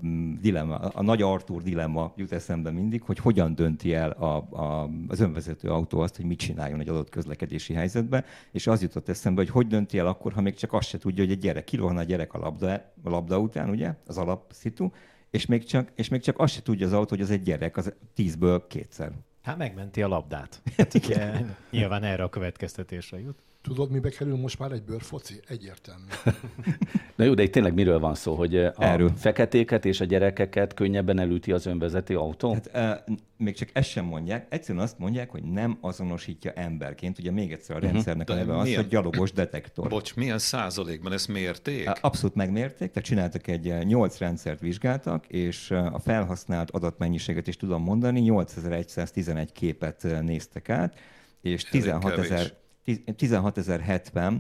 Speaker 4: mm, dilemma, a nagy Artur dilemma jut eszembe mindig, hogy hogyan dönti el a, a, az önvezető autó azt, hogy mit csináljon egy adott közlekedési helyzetben, és az jutott eszembe, hogy hogy dönti el akkor, ha még csak azt se tudja, hogy egy gyerek, kirohan a gyerek a labda, a labda után, ugye, az alapszitu, és még, csak, és még csak azt se tudja az autó, hogy az egy gyerek, az tízből kétszer.
Speaker 5: Hát megmenti a labdát. Hát ugye, nyilván erre a következtetésre jut.
Speaker 7: Tudod, mibe kerül most már egy bőrfoci? Egyértelmű.
Speaker 2: Na jó, de itt tényleg miről van szó, hogy a Erről. feketéket és a gyerekeket könnyebben elüti az önvezető autó?
Speaker 4: Hát, e, még csak ezt sem mondják, egyszerűen azt mondják, hogy nem azonosítja emberként. Ugye még egyszer a mhm. rendszernek uh-huh. a neve az, hogy gyalogos detektor.
Speaker 3: Bocs, milyen százalékban ezt mérték?
Speaker 4: Abszolút megmérték, tehát csináltak egy nyolc rendszert vizsgáltak, és a felhasznált adatmennyiséget is tudom mondani, 8111 képet néztek át, és 16 ezer 16.070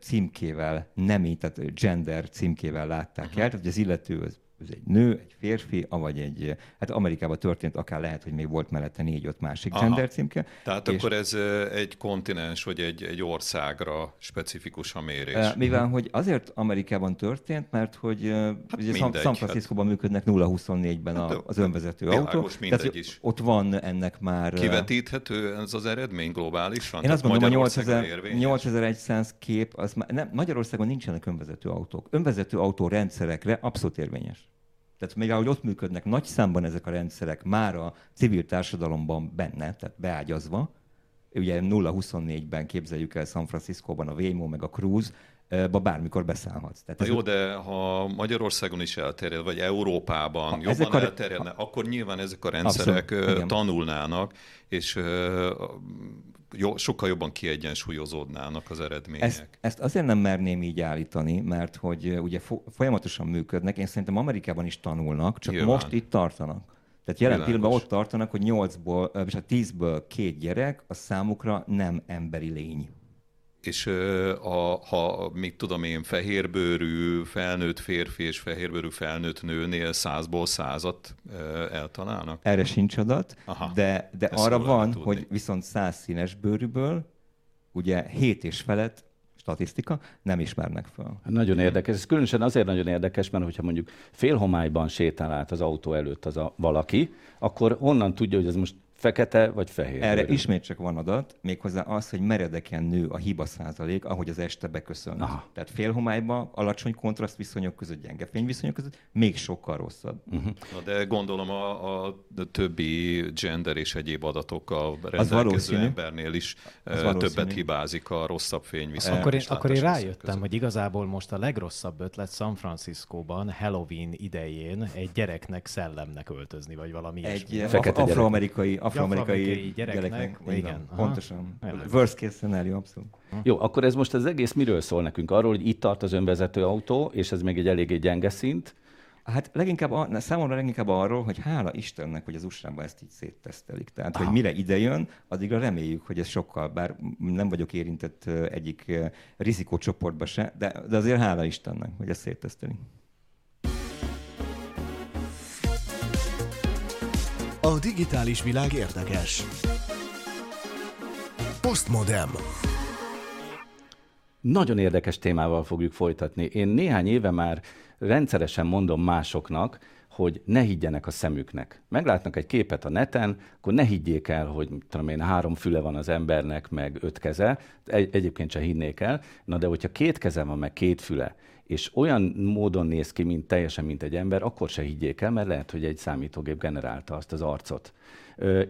Speaker 4: címkével, nemi, tehát gender címkével látták uh-huh. el, tehát az illető az ez egy nő, egy férfi, vagy egy, hát Amerikában történt, akár lehet, hogy még volt mellette négy-öt másik Aha. gender címke.
Speaker 3: Tehát és akkor ez egy kontinens, vagy egy, egy országra specifikus a mérés.
Speaker 4: Mivel, hogy azért Amerikában történt, mert hogy hát ugye mindegy, San Francisco-ban hát... működnek 0-24-ben hát, az önvezető autó.
Speaker 3: mindegy is.
Speaker 4: Ott van ennek már...
Speaker 3: Kivetíthető ez az eredmény globálisan?
Speaker 4: Én azt gondolom, a 8000, 8100 kép, az már, nem, Magyarországon nincsenek önvezető autók. Önvezető autó rendszerekre abszolút érvényes. Tehát még ahogy ott működnek nagy számban ezek a rendszerek már a civil társadalomban benne, tehát beágyazva, ugye 0-24-ben képzeljük el San Francisco-ban a Waymo meg a Cruise, ba bármikor beszállhatsz.
Speaker 3: Tehát ez jó, de ha Magyarországon is elterjed, vagy Európában ha jobban a... elterjedne, akkor nyilván ezek a rendszerek Abszolút, tanulnának, és jó, sokkal jobban kiegyensúlyozódnának az eredmények.
Speaker 4: Ezt, ezt azért nem merném így állítani, mert hogy ugye folyamatosan működnek, én szerintem Amerikában is tanulnak, csak Nyilván. most itt tartanak. Tehát jelen pillanatban ott tartanak, hogy 8-ból, vagy a 10-ből két gyerek a számukra nem emberi lény
Speaker 3: és a, ha, mit tudom én, fehérbőrű felnőtt férfi és fehérbőrű felnőtt nőnél százból százat eltalálnak?
Speaker 4: Erre sincs adat, Aha, de, de arra van, tudni. hogy viszont száz színes bőrűből ugye hét és felett statisztika, nem ismernek fel.
Speaker 2: Nagyon érdekes. Ez különösen azért nagyon érdekes, mert hogyha mondjuk félhomályban sétál át az autó előtt az a valaki, akkor onnan tudja, hogy ez most fekete vagy fehér.
Speaker 4: Erre bőrű. ismét csak van adat, méghozzá az, hogy meredeken nő a hiba százalék, ahogy az este beköszön. Aha. Tehát félhomályban, alacsony kontraszt viszonyok között, gyenge fényviszonyok között, még sokkal rosszabb. Uh-huh.
Speaker 3: Na de gondolom a, a többi gender és egyéb adatokkal rendelkező embernél is többet hibázik a rosszabb fényviszonyok.
Speaker 5: Akkor én, akkor én rájöttem, között. hogy igazából most a legrosszabb ötlet San Franciscóban Halloween idején egy gyereknek szellemnek öltözni, vagy valami
Speaker 4: egy ilyesmi. Egy afroamerikai afroamerikai gyereknek. gyereknek igen, aha. pontosan. Worst case scenario, abszolút.
Speaker 2: Jó, akkor ez most az egész miről szól nekünk? Arról, hogy itt tart az önvezető autó, és ez még egy eléggé gyenge szint,
Speaker 4: Hát leginkább, számomra leginkább arról, hogy hála Istennek, hogy az usa ezt így széttesztelik. Tehát, Aha. hogy mire idejön, addigra reméljük, hogy ez sokkal, bár nem vagyok érintett egyik rizikócsoportba se, de, de azért hála Istennek, hogy ezt széttesztelik.
Speaker 1: A digitális világ érdekes. Postmodem.
Speaker 2: Nagyon érdekes témával fogjuk folytatni. Én néhány éve már rendszeresen mondom másoknak, hogy ne higgyenek a szemüknek. Meglátnak egy képet a neten, akkor ne higgyék el, hogy tudom én, három füle van az embernek, meg öt keze. Egy, egyébként se hinnék el. Na de hogyha két keze van, meg két füle, és olyan módon néz ki, mint teljesen mint egy ember, akkor se higgyék el, mert lehet, hogy egy számítógép generálta azt az arcot.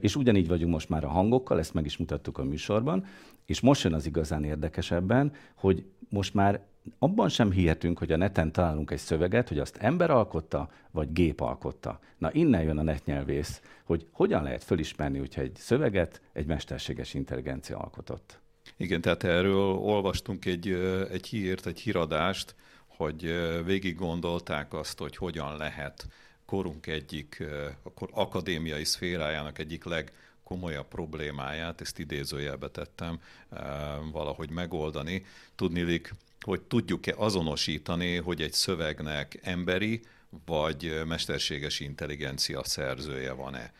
Speaker 2: És ugyanígy vagyunk most már a hangokkal, ezt meg is mutattuk a műsorban, és most jön az igazán érdekesebben, hogy most már abban sem hihetünk, hogy a neten találunk egy szöveget, hogy azt ember alkotta, vagy gép alkotta. Na innen jön a netnyelvész, hogy hogyan lehet fölismerni, hogyha egy szöveget egy mesterséges intelligencia alkotott.
Speaker 3: Igen, tehát erről olvastunk egy, egy hírt, egy híradást, hogy végig gondolták azt, hogy hogyan lehet korunk egyik, akkor akadémiai szférájának egyik legkomolyabb problémáját, ezt idézőjelbe tettem, valahogy megoldani. Tudnilik, hogy tudjuk-e azonosítani, hogy egy szövegnek emberi vagy mesterséges intelligencia szerzője van-e.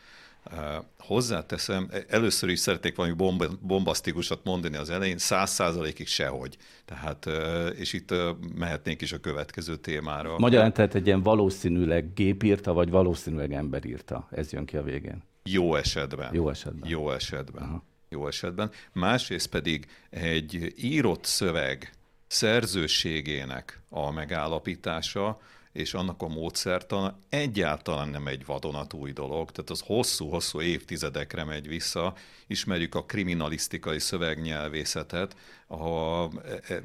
Speaker 3: Hozzáteszem, e, először is szeretnék valami bombasztikusat mondani az elején, száz százalékig sehogy. Tehát, és itt mehetnénk is a következő témára.
Speaker 2: Magyarán tehát egy ilyen valószínűleg gép írta, vagy valószínűleg ember írta. Ez jön ki a végén.
Speaker 3: Jó esetben.
Speaker 2: Jó esetben.
Speaker 3: Jó esetben. Aha. Jó esetben. Másrészt pedig egy írott szöveg szerzőségének a megállapítása, és annak a módszertana egyáltalán nem egy vadonatúj dolog, tehát az hosszú-hosszú évtizedekre megy vissza, ismerjük a kriminalisztikai szövegnyelvészetet, a e, e,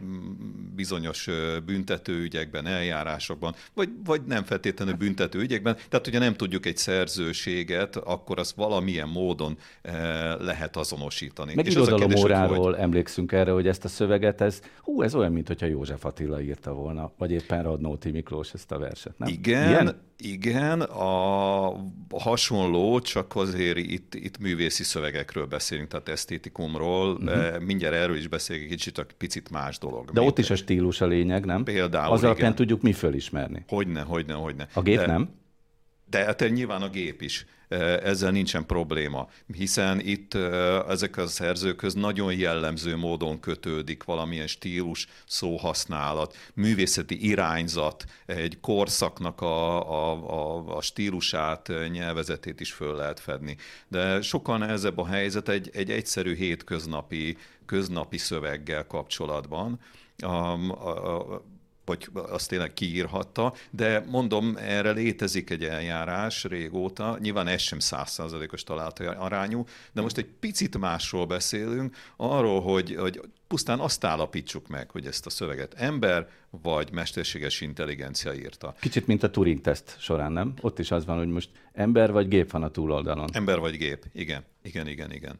Speaker 3: bizonyos büntetőügyekben, eljárásokban, vagy, vagy nem feltétlenül büntetőügyekben, tehát hogyha nem tudjuk egy szerzőséget, akkor azt valamilyen módon e, lehet azonosítani.
Speaker 2: Meg irodalom óráról hogy... emlékszünk erre, hogy ezt a szöveget, ez, hú, ez olyan, mintha József Attila írta volna, vagy éppen Radnóti Miklós ezt a verset, nem?
Speaker 3: Igen, Ilyen? igen, a hasonló, csak azért itt, itt művészi szövegekről beszélünk, tehát esztétikumról, uh-huh. mindjárt erről is beszélünk kicsit, a picit más dolog.
Speaker 2: De ott is a stílus a lényeg, nem?
Speaker 3: Például,
Speaker 2: Az alapján tudjuk mi fölismerni.
Speaker 3: Hogyne, hogyne, hogyne.
Speaker 2: A gép de, nem?
Speaker 3: De hát nyilván a gép is ezzel nincsen probléma, hiszen itt ezek a szerzőköz nagyon jellemző módon kötődik valamilyen stílus, szóhasználat, művészeti irányzat, egy korszaknak a, a, a, a stílusát, nyelvezetét is föl lehet fedni. De sokkal nehezebb a helyzet egy, egy egyszerű hétköznapi köznapi szöveggel kapcsolatban. A, a, a, vagy azt tényleg kiírhatta, de mondom, erre létezik egy eljárás régóta, nyilván ez sem százszázalékos találati arányú, de most egy picit másról beszélünk, arról, hogy, hogy pusztán azt állapítsuk meg, hogy ezt a szöveget ember vagy mesterséges intelligencia írta.
Speaker 2: Kicsit, mint a Turing-teszt során, nem? Ott is az van, hogy most ember vagy gép van a túloldalon.
Speaker 3: Ember vagy gép, igen, igen, igen, igen.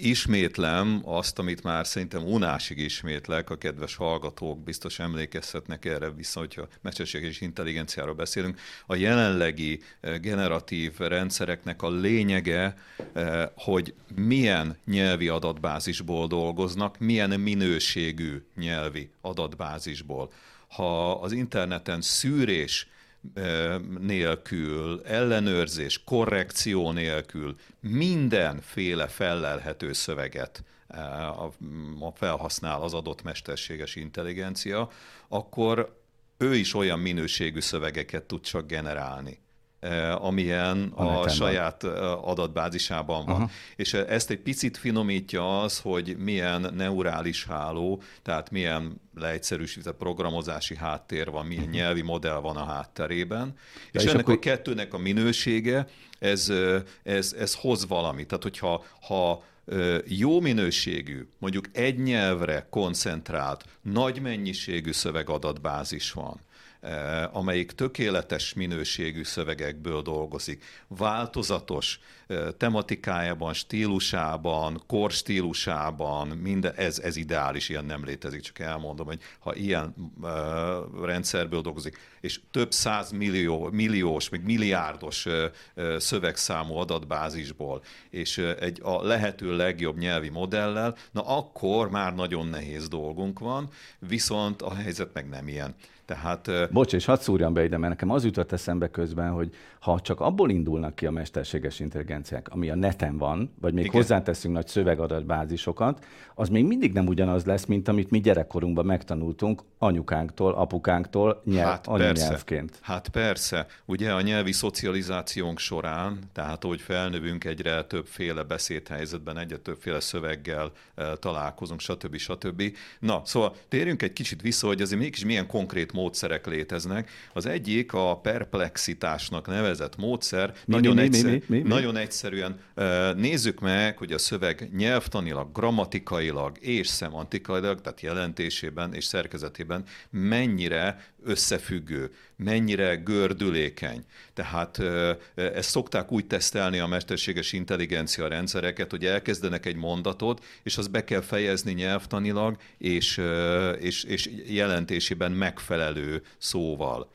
Speaker 3: Ismétlem azt, amit már szerintem unásig ismétlek, a kedves hallgatók biztos emlékezhetnek erre vissza, hogyha mesterséges intelligenciáról beszélünk. A jelenlegi eh, generatív rendszereknek a lényege, eh, hogy milyen nyelvi adatbázisból dolgoznak, milyen minőségű nyelvi adatbázisból. Ha az interneten szűrés nélkül, ellenőrzés, korrekció nélkül mindenféle fellelhető szöveget felhasznál az adott mesterséges intelligencia, akkor ő is olyan minőségű szövegeket tud csak generálni amilyen a, a saját van. adatbázisában van. Aha. És ezt egy picit finomítja az, hogy milyen neurális háló, tehát milyen leegyszerűsített programozási háttér van, milyen uh-huh. nyelvi modell van a hátterében. Ja, és, és ennek akkor... a kettőnek a minősége, ez, ez, ez hoz valamit. Tehát, hogyha ha jó minőségű, mondjuk egy nyelvre koncentrált, nagy mennyiségű szövegadatbázis van, Eh, amelyik tökéletes minőségű szövegekből dolgozik, változatos eh, tematikájában, stílusában, korstílusában, minden, ez, ez ideális, ilyen nem létezik, csak elmondom, hogy ha ilyen uh, rendszerből dolgozik, és több száz millió, milliós, meg milliárdos uh, szövegszámú adatbázisból, és uh, egy a lehető legjobb nyelvi modellel, na akkor már nagyon nehéz dolgunk van, viszont a helyzet meg nem ilyen.
Speaker 2: Tehát, Bocs, és hadd szúrjam be ide, mert nekem az jutott eszembe közben, hogy ha csak abból indulnak ki a mesterséges intelligenciák, ami a neten van, vagy még Igen. hozzáteszünk nagy szövegadatbázisokat, az még mindig nem ugyanaz lesz, mint amit mi gyerekkorunkban megtanultunk anyukánktól, apukánktól nyelv, hát anyanyelvként.
Speaker 3: Persze. Hát persze. Ugye a nyelvi szocializációnk során, tehát hogy felnövünk egyre többféle beszédhelyzetben, egyre többféle szöveggel e, találkozunk, stb. stb. Na, szóval térjünk egy kicsit vissza, hogy azért mégis milyen konkrét módszerek léteznek. Az egyik a perplexitásnak nevezett módszer. Mi, nagyon, mi, mi, mi, mi, mi? nagyon egyszerűen nézzük meg, hogy a szöveg nyelvtanilag, grammatikailag és szemantikailag, tehát jelentésében és szerkezetében mennyire összefüggő, mennyire gördülékeny. Tehát ezt szokták úgy tesztelni a mesterséges intelligencia rendszereket, hogy elkezdenek egy mondatot, és azt be kell fejezni nyelvtanilag, és, és, és jelentésében megfelelő szóval.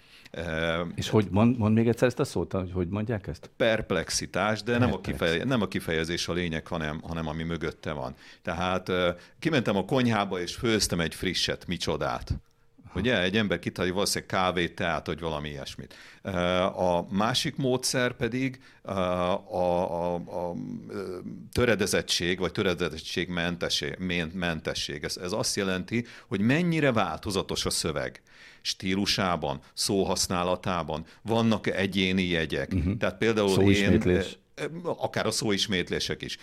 Speaker 2: És hogy mond, mond még egyszer ezt a szót, hogy hogy mondják ezt?
Speaker 3: Perplexitás, de nem a, kifejezés, nem a kifejezés a lényeg, hanem, hanem ami mögötte van. Tehát kimentem a konyhába, és főztem egy frisset, micsodát. Ugye egy ember kitalálja valószínűleg kávét, teát, vagy valami ilyesmit. A másik módszer pedig a, a, a töredezettség, vagy töredezettség mentesség. mentesség. Ez, ez azt jelenti, hogy mennyire változatos a szöveg stílusában, szóhasználatában, vannak egyéni jegyek. Uh-huh. Tehát például Szóismétlés. én akár a szóismétlések is,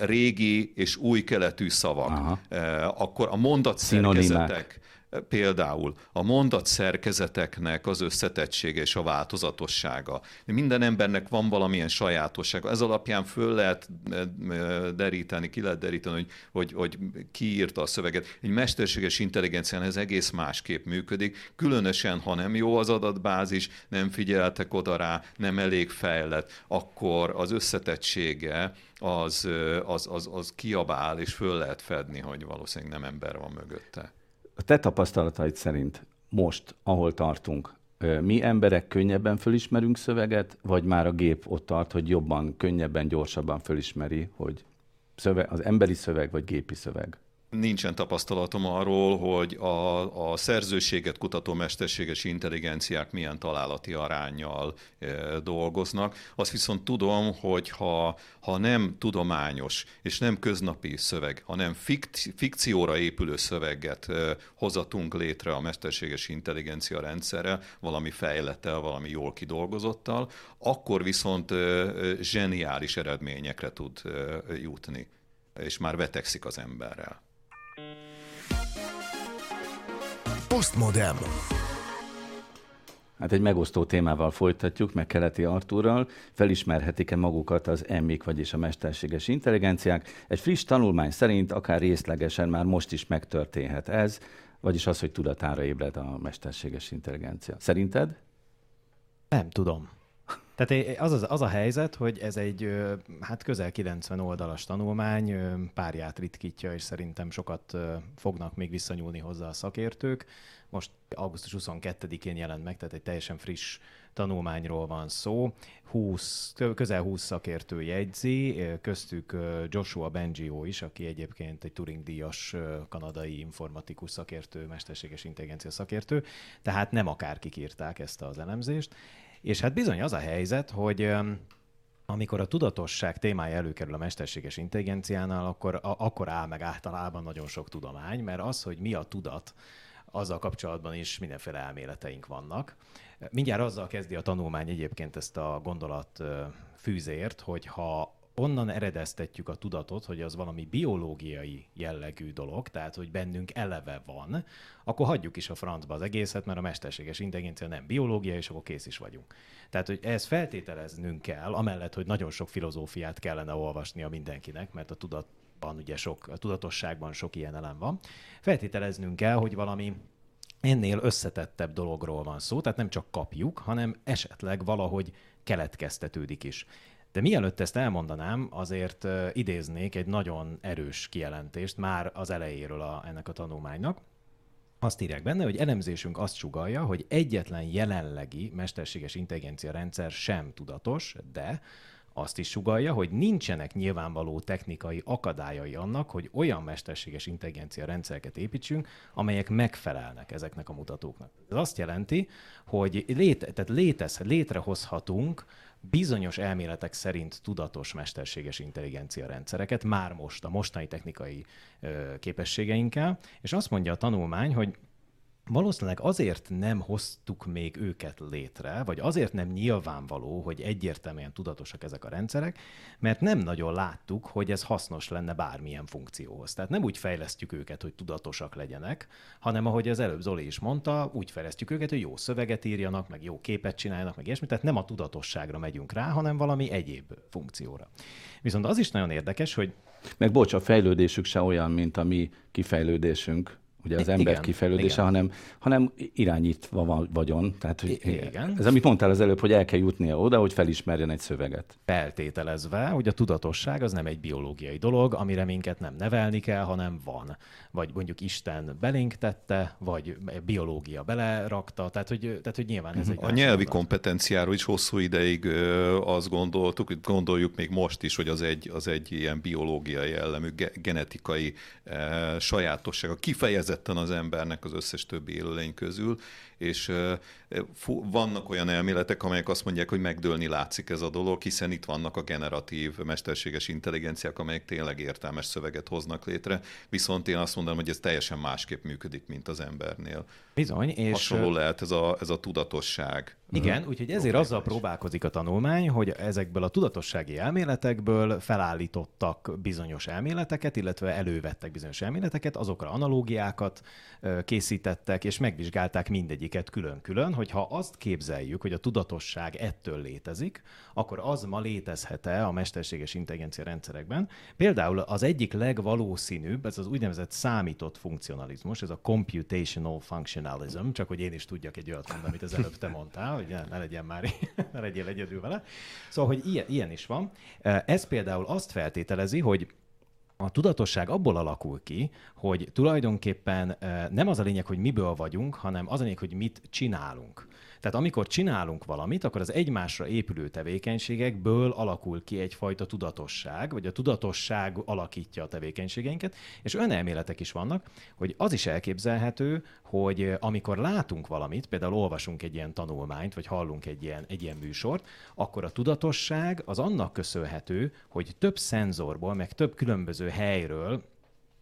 Speaker 3: régi és új keletű szavak, Aha. akkor a mondatszerkezetek, Például a mondat szerkezeteknek az összetettsége és a változatossága. Minden embernek van valamilyen sajátossága. Ez alapján föl lehet deríteni, ki lehet deríteni, hogy, hogy, hogy ki írta a szöveget. Egy mesterséges intelligencián ez egész másképp működik, különösen, ha nem jó az adatbázis, nem figyeltek oda rá, nem elég fejlett, akkor az összetettsége az, az, az, az kiabál, és föl lehet fedni, hogy valószínűleg nem ember van mögötte.
Speaker 2: A te tapasztalataid szerint most, ahol tartunk, mi emberek könnyebben fölismerünk szöveget, vagy már a gép ott tart, hogy jobban, könnyebben, gyorsabban fölismeri, hogy szöveg, az emberi szöveg vagy gépi szöveg?
Speaker 3: Nincsen tapasztalatom arról, hogy a, a szerzőséget kutató mesterséges intelligenciák milyen találati arányjal e, dolgoznak. Azt viszont tudom, hogy ha, ha nem tudományos és nem köznapi szöveg, hanem fikt, fikcióra épülő szöveget e, hozatunk létre a mesterséges intelligencia rendszerrel, valami fejlettel, valami jól kidolgozottal, akkor viszont e, zseniális eredményekre tud e, jutni és már vetekszik az emberrel.
Speaker 1: Postmodem.
Speaker 2: Hát egy megosztó témával folytatjuk, meg Keleti Artúrral. Felismerhetik-e magukat az emmik, vagyis a mesterséges intelligenciák? Egy friss tanulmány szerint akár részlegesen már most is megtörténhet ez, vagyis az, hogy tudatára ébred a mesterséges intelligencia. Szerinted?
Speaker 5: Nem tudom. Tehát az, az, az a helyzet, hogy ez egy hát közel 90 oldalas tanulmány, párját ritkítja, és szerintem sokat fognak még visszanyúlni hozzá a szakértők. Most augusztus 22-én jelent meg, tehát egy teljesen friss tanulmányról van szó. 20, közel 20 szakértő jegyzi, köztük Joshua Bengio is, aki egyébként egy Turing-díjas kanadai informatikus szakértő, mesterséges intelligencia szakértő, tehát nem akárkik írták ezt az elemzést. És hát bizony az a helyzet, hogy amikor a tudatosság témája előkerül a mesterséges intelligenciánál, akkor, a, akkor áll meg általában nagyon sok tudomány, mert az, hogy mi a tudat, azzal kapcsolatban is mindenféle elméleteink vannak. Mindjárt azzal kezdi a tanulmány egyébként ezt a gondolat fűzért, hogy ha onnan eredeztetjük a tudatot, hogy az valami biológiai jellegű dolog, tehát hogy bennünk eleve van, akkor hagyjuk is a francba az egészet, mert a mesterséges intelligencia nem biológia, és akkor kész is vagyunk. Tehát, hogy ezt feltételeznünk kell, amellett, hogy nagyon sok filozófiát kellene olvasnia mindenkinek, mert a tudatban ugye sok, a tudatosságban sok ilyen elem van. Feltételeznünk kell, hogy valami ennél összetettebb dologról van szó, tehát nem csak kapjuk, hanem esetleg valahogy keletkeztetődik is. De mielőtt ezt elmondanám, azért idéznék egy nagyon erős kijelentést már az elejéről a, ennek a tanulmánynak. Azt írják benne, hogy elemzésünk azt sugalja, hogy egyetlen jelenlegi mesterséges intelligencia rendszer sem tudatos, de azt is sugalja, hogy nincsenek nyilvánvaló technikai akadályai annak, hogy olyan mesterséges intelligencia rendszereket építsünk, amelyek megfelelnek ezeknek a mutatóknak. Ez azt jelenti, hogy léte, tehát létez, létrehozhatunk bizonyos elméletek szerint tudatos mesterséges intelligencia rendszereket már most, a mostani technikai képességeinkkel, és azt mondja a tanulmány, hogy Valószínűleg azért nem hoztuk még őket létre, vagy azért nem nyilvánvaló, hogy egyértelműen tudatosak ezek a rendszerek, mert nem nagyon láttuk, hogy ez hasznos lenne bármilyen funkcióhoz. Tehát nem úgy fejlesztjük őket, hogy tudatosak legyenek, hanem ahogy az előbb Zoli is mondta, úgy fejlesztjük őket, hogy jó szöveget írjanak, meg jó képet csináljanak, meg ilyesmi. Tehát nem a tudatosságra megyünk rá, hanem valami egyéb funkcióra. Viszont az is nagyon érdekes, hogy
Speaker 2: meg bocs, a fejlődésük se olyan, mint a mi kifejlődésünk, ugye az ember igen, kifejlődése, igen. hanem, hanem irányítva van, vagyon. Tehát, hogy igen. Ez, amit mondtál az előbb, hogy el kell jutnia oda, hogy felismerjen egy szöveget.
Speaker 5: Feltételezve, hogy a tudatosság az nem egy biológiai dolog, amire minket nem nevelni kell, hanem van. Vagy mondjuk Isten belénk tette, vagy biológia belerakta, tehát hogy, tehát, hogy nyilván ez egy...
Speaker 3: A nyelvi kompetenciáról is hosszú ideig ö, azt gondoltuk, gondoljuk még most is, hogy az egy, az egy ilyen biológiai jellemű, genetikai ö, sajátosság. A kifejezett kifejezetten az embernek az összes többi élőlény közül, és vannak olyan elméletek, amelyek azt mondják, hogy megdőlni látszik ez a dolog, hiszen itt vannak a generatív mesterséges intelligenciák, amelyek tényleg értelmes szöveget hoznak létre, viszont én azt mondom, hogy ez teljesen másképp működik, mint az embernél.
Speaker 5: Bizony, és...
Speaker 3: Hasonló lehet ez a, ez a tudatosság.
Speaker 5: Igen, úgyhogy ezért azzal próbálkozik a tanulmány, hogy ezekből a tudatossági elméletekből felállítottak bizonyos elméleteket, illetve elővettek bizonyos elméleteket, azokra analógiákat készítettek, és megvizsgálták mindegyiket külön-külön, hogyha azt képzeljük, hogy a tudatosság ettől létezik, akkor az ma létezhet-e a mesterséges intelligencia rendszerekben. Például az egyik legvalószínűbb, ez az úgynevezett számított funkcionalizmus, ez a computational functionalism, csak hogy én is tudjak egy olyat mondani, amit az előbb te mondtál, hogy ne legyen már, ne legyél egyedül vele. Szóval, hogy ilyen, ilyen is van. Ez például azt feltételezi, hogy a tudatosság abból alakul ki, hogy tulajdonképpen nem az a lényeg, hogy miből vagyunk, hanem az a lényeg, hogy mit csinálunk. Tehát amikor csinálunk valamit, akkor az egymásra épülő tevékenységekből alakul ki egyfajta tudatosság, vagy a tudatosság alakítja a tevékenységeinket, és olyan elméletek is vannak, hogy az is elképzelhető, hogy amikor látunk valamit, például olvasunk egy ilyen tanulmányt, vagy hallunk egy ilyen, egy ilyen műsort, akkor a tudatosság az annak köszönhető, hogy több szenzorból, meg több különböző helyről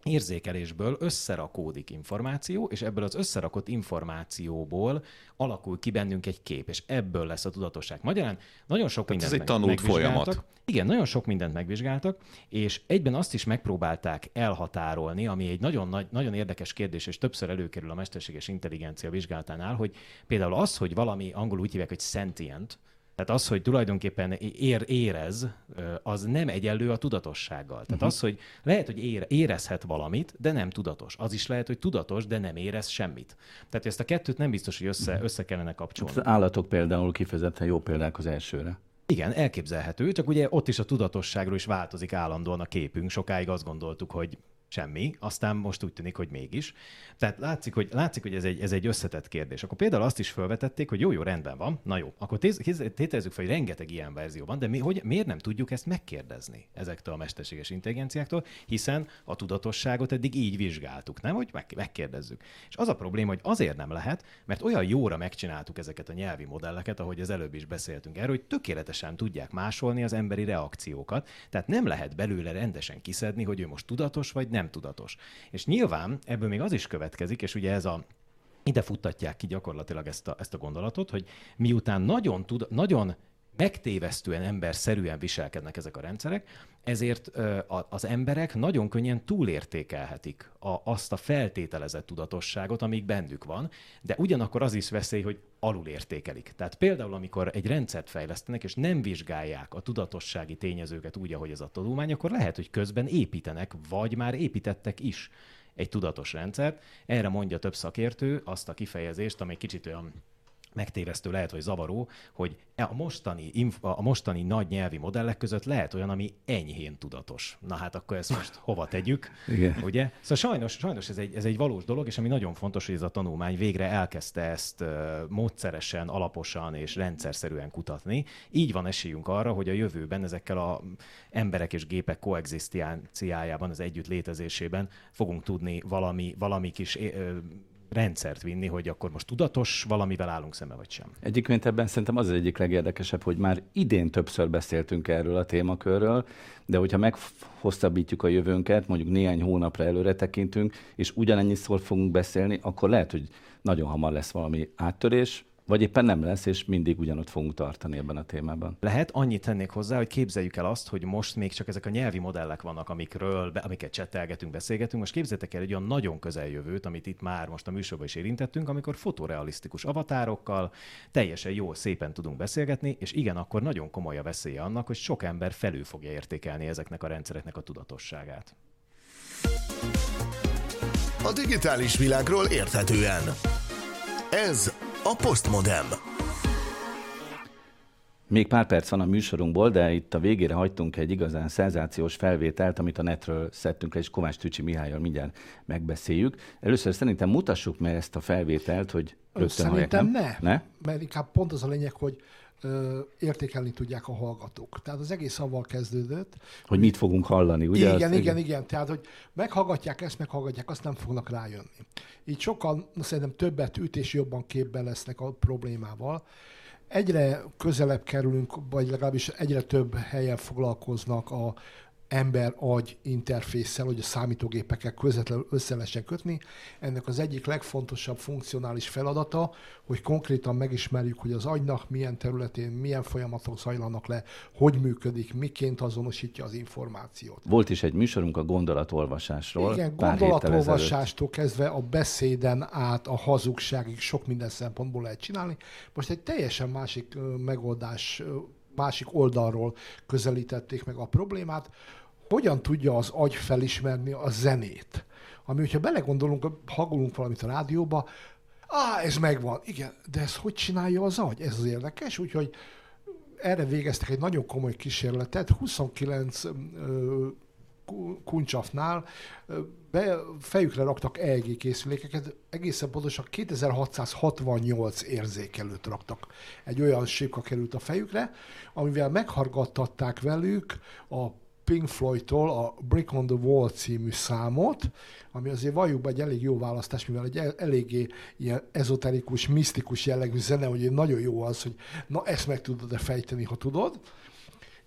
Speaker 5: érzékelésből összerakódik információ, és ebből az összerakott információból alakul ki bennünk egy kép, és ebből lesz a tudatosság. Magyarán nagyon sok Tehát mindent
Speaker 3: ez egy tanult folyamat.
Speaker 5: Igen, nagyon sok mindent megvizsgáltak, és egyben azt is megpróbálták elhatárolni, ami egy nagyon, nagy, nagyon érdekes kérdés, és többször előkerül a mesterséges intelligencia vizsgálatánál, hogy például az, hogy valami angolul úgy hívják, hogy sentient, tehát az, hogy tulajdonképpen ér, érez, az nem egyenlő a tudatossággal. Tehát uh-huh. az, hogy lehet, hogy ére, érezhet valamit, de nem tudatos. Az is lehet, hogy tudatos, de nem érez semmit. Tehát ezt a kettőt nem biztos, hogy össze, mhm. össze kellene kapcsolni.
Speaker 2: Az állatok például kifejezetten jó példák az elsőre.
Speaker 5: Igen, elképzelhető, csak ugye ott is a tudatosságról is változik állandóan a képünk. Sokáig azt gondoltuk, hogy semmi, aztán most úgy tűnik, hogy mégis. Tehát látszik, hogy, látszik, hogy ez, egy, ez egy összetett kérdés. Akkor például azt is felvetették, hogy jó, jó, rendben van, na jó, akkor tételezzük fel, hogy rengeteg ilyen verzió van, de mi, hogy, miért nem tudjuk ezt megkérdezni ezektől a mesterséges intelligenciáktól, hiszen a tudatosságot eddig így vizsgáltuk, nem, hogy meg, megkérdezzük. És az a probléma, hogy azért nem lehet, mert olyan jóra megcsináltuk ezeket a nyelvi modelleket, ahogy az előbb is beszéltünk erről, hogy tökéletesen tudják másolni az emberi reakciókat, tehát nem lehet belőle rendesen kiszedni, hogy ő most tudatos vagy nem nem tudatos. És nyilván ebből még az is következik, és ugye ez a ide futtatják ki gyakorlatilag ezt a, ezt a gondolatot, hogy miután nagyon, tud, nagyon megtévesztően emberszerűen viselkednek ezek a rendszerek, ezért az emberek nagyon könnyen túlértékelhetik a, azt a feltételezett tudatosságot, amíg bennük van, de ugyanakkor az is veszély, hogy alulértékelik. Tehát például, amikor egy rendszert fejlesztenek, és nem vizsgálják a tudatossági tényezőket úgy, ahogy ez a tudomány, akkor lehet, hogy közben építenek, vagy már építettek is egy tudatos rendszert. Erre mondja több szakértő azt a kifejezést, ami kicsit olyan megtévesztő lehet, vagy zavaró, hogy e a mostani, a mostani nagy nyelvi modellek között lehet olyan, ami enyhén tudatos. Na hát akkor ezt most hova tegyük, Igen. ugye? Szóval sajnos, sajnos ez, egy, ez egy valós dolog, és ami nagyon fontos, hogy ez a tanulmány végre elkezdte ezt módszeresen, alaposan és rendszerszerűen kutatni. Így van esélyünk arra, hogy a jövőben ezekkel a emberek és gépek koegzisztiájában, az együtt létezésében fogunk tudni valami, valami kis rendszert vinni, hogy akkor most tudatos valamivel állunk szembe, vagy sem.
Speaker 2: Egyébként ebben szerintem az az egyik legérdekesebb, hogy már idén többször beszéltünk erről a témakörről, de hogyha meghosszabbítjuk a jövőnket, mondjuk néhány hónapra előre tekintünk, és ugyanennyiszor fogunk beszélni, akkor lehet, hogy nagyon hamar lesz valami áttörés, vagy éppen nem lesz, és mindig ugyanott fogunk tartani ebben a témában.
Speaker 5: Lehet, annyit tennék hozzá, hogy képzeljük el azt, hogy most még csak ezek a nyelvi modellek vannak, amikről, amiket csetelgetünk, beszélgetünk. Most képzeljétek el egy olyan nagyon közeljövőt, amit itt már most a műsorban is érintettünk, amikor fotorealisztikus avatárokkal teljesen jól, szépen tudunk beszélgetni, és igen, akkor nagyon komoly a veszélye annak, hogy sok ember felül fogja értékelni ezeknek a rendszereknek a tudatosságát.
Speaker 1: A digitális világról érthetően. Ez a Postmodem.
Speaker 2: Még pár perc van a műsorunkból, de itt a végére hagytunk egy igazán szenzációs felvételt, amit a netről szedtünk le, és Kovács Tücsi Mihályal mindjárt megbeszéljük. Először szerintem mutassuk meg ezt a felvételt, hogy
Speaker 7: rögtön Szerintem hallják, ne, ne, mert inkább pont az a lényeg, hogy értékelni tudják a hallgatók. Tehát az egész avval kezdődött.
Speaker 2: Hogy mit fogunk hallani, ugye?
Speaker 7: Igen, azt, igen, igen. Tehát, hogy meghallgatják ezt, meghallgatják, azt nem fognak rájönni. Így sokan szerintem többet üt és jobban képben lesznek a problémával. Egyre közelebb kerülünk, vagy legalábbis egyre több helyen foglalkoznak a ember-agy interfésszel, hogy a számítógépekkel közvetlenül össze lehessen kötni. Ennek az egyik legfontosabb funkcionális feladata, hogy konkrétan megismerjük, hogy az agynak milyen területén, milyen folyamatok zajlanak le, hogy működik, miként azonosítja az információt.
Speaker 2: Volt is egy műsorunk a gondolatolvasásról.
Speaker 7: Igen, gondolatolvasástól kezdve a beszéden át a hazugságig sok minden szempontból lehet csinálni. Most egy teljesen másik megoldás másik oldalról közelítették meg a problémát, hogyan tudja az agy felismerni a zenét. Ami, hogyha belegondolunk, hagolunk valamit a rádióba, á, ez megvan, igen, de ezt hogy csinálja az agy? Ez az érdekes, úgyhogy erre végeztek egy nagyon komoly kísérletet, 29 ö, kuncsafnál be, fejükre raktak EEG készülékeket, egészen pontosan 2668 érzékelőt raktak. Egy olyan sípka került a fejükre, amivel meghargattatták velük a Pink Floyd-tól a Brick on the Wall című számot, ami azért valljuk be egy elég jó választás, mivel egy eléggé ilyen ezoterikus, misztikus jellegű zene, hogy nagyon jó az, hogy na ezt meg tudod-e fejteni, ha tudod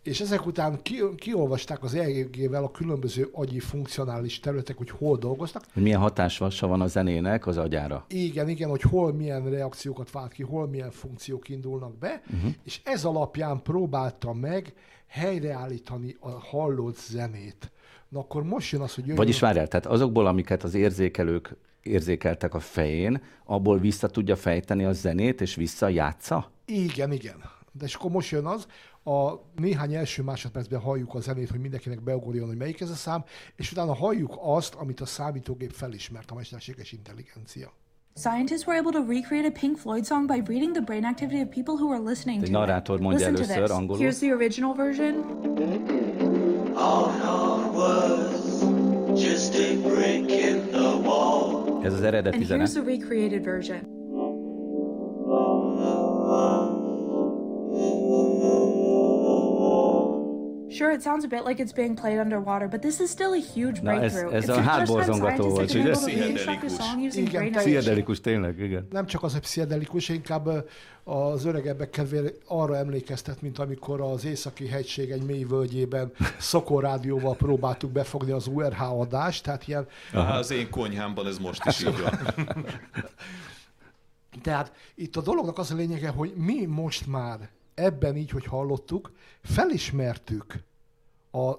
Speaker 7: és ezek után ki, kiolvasták az EEG-vel a különböző agyi funkcionális területek, hogy hol dolgoztak.
Speaker 2: Hogy milyen hatása van a zenének az agyára.
Speaker 7: Igen, igen, hogy hol milyen reakciókat vált ki, hol milyen funkciók indulnak be, uh-huh. és ez alapján próbálta meg helyreállítani a hallott zenét. Na akkor most jön az, hogy... Jön
Speaker 2: Vagyis várjál, tehát azokból, amiket az érzékelők érzékeltek a fején, abból vissza tudja fejteni a zenét, és visszajátsza?
Speaker 7: Igen, igen. De és akkor most jön az, a néhány első másodpercben halljuk a zenét, hogy mindenkinek beugorjon, hogy melyik ez a szám, és utána halljuk azt, amit a számítógép felismert, a mesterséges intelligencia. Scientists were able to recreate a Pink Floyd song by reading the brain activity of people who were listening to
Speaker 2: narrátor mondja Listen először angolul.
Speaker 7: Here's the original version. All was just a
Speaker 2: break in the wall. Ez az eredeti
Speaker 7: And zene. here's the recreated version. Sure, it sounds a bit like it's being played underwater, but this is still a huge breakthrough.
Speaker 2: Na, ez, ez a hátborzongató volt, ugye? Pszichedelikus. tényleg, igen.
Speaker 7: Nem csak az, hogy pszichedelikus, inkább az öregebbek kedvére arra emlékeztet, mint amikor az északi hegység egy mély völgyében szokorrádióval próbáltuk befogni az URH adást, tehát ilyen...
Speaker 3: Aha, az én konyhámban ez most is így van.
Speaker 7: Tehát itt a dolognak az a lényege, hogy mi most már ebben így, hogy hallottuk, felismertük a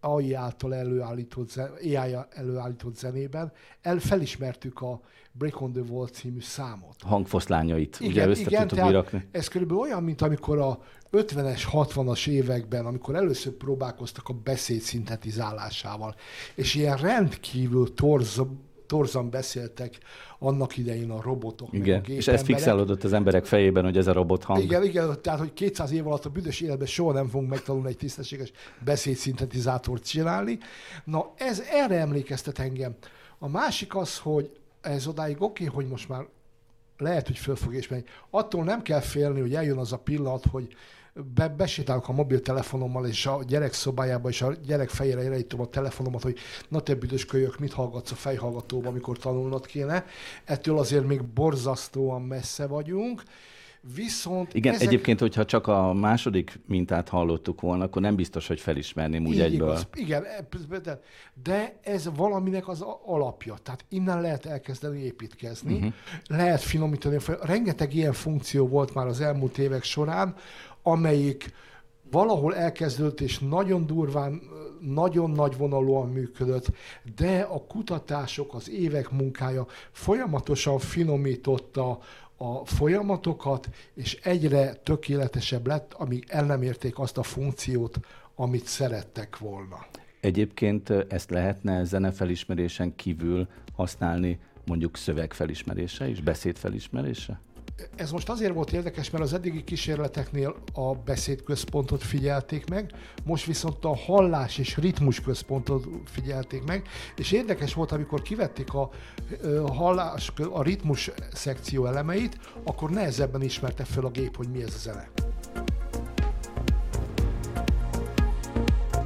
Speaker 7: AI által előállított, AI előállított zenében, el felismertük a Break on the Wall című számot.
Speaker 2: Hangfoszlányait, igen, ugye össze igen, tudtuk
Speaker 7: rakni. Ez körülbelül olyan, mint amikor a 50-es, 60-as években, amikor először próbálkoztak a beszéd szintetizálásával, és ilyen rendkívül torz, torzan beszéltek annak idején a robotok.
Speaker 2: Igen, a és ez fixálódott az emberek fejében, hogy ez a robot hang.
Speaker 7: Igen, igen, tehát, hogy 200 év alatt a büdös életben soha nem fogunk megtanulni egy tisztességes beszédszintetizátort csinálni. Na, ez erre emlékeztet engem. A másik az, hogy ez odáig oké, okay, hogy most már lehet, hogy föl fog és menni. Attól nem kell félni, hogy eljön az a pillanat, hogy be, besétálok a mobiltelefonommal, és a gyerek szobájába, és a gyerek fejére irányítom a telefonomat, hogy na te büdös kölyök, mit hallgatsz a fejhallgatóba, amikor tanulnod kéne. Ettől azért még borzasztóan messze vagyunk. Viszont
Speaker 2: Igen, ezek... egyébként, hogyha csak a második mintát hallottuk volna, akkor nem biztos, hogy felismerném úgy Így egyből. Igaz.
Speaker 7: Igen, de, de ez valaminek az alapja. Tehát innen lehet elkezdeni építkezni, uh-huh. lehet finomítani. Rengeteg ilyen funkció volt már az elmúlt évek során, amelyik valahol elkezdődött, és nagyon durván, nagyon nagy vonalúan működött, de a kutatások, az évek munkája folyamatosan finomította a folyamatokat, és egyre tökéletesebb lett, amíg el nem érték azt a funkciót, amit szerettek volna.
Speaker 2: Egyébként ezt lehetne zenefelismerésen kívül használni mondjuk szövegfelismerése és beszédfelismerése?
Speaker 7: Ez most azért volt érdekes, mert az eddigi kísérleteknél a beszédközpontot figyelték meg, most viszont a hallás és ritmus központot figyelték meg, és érdekes volt, amikor kivették a, a hallás, a ritmus szekció elemeit, akkor nehezebben ismerte fel a gép, hogy mi ez a zene.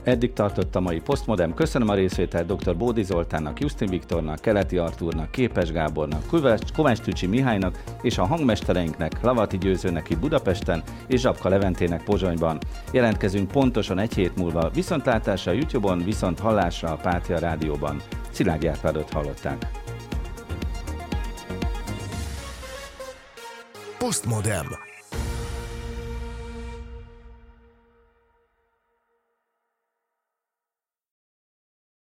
Speaker 2: Eddig tartott a mai Postmodem. Köszönöm a részvételt dr. Bódi Zoltánnak, Justin Viktornak, Keleti Artúrnak, Képes Gábornak, Kovács Tücsi Mihálynak és a hangmestereinknek, Lavati Győzőnek itt Budapesten és Zsapka Leventének Pozsonyban. Jelentkezünk pontosan egy hét múlva viszontlátásra a YouTube-on, viszont hallásra a Pátia Rádióban. Szilágy Árpádot hallották.
Speaker 1: Postmodem.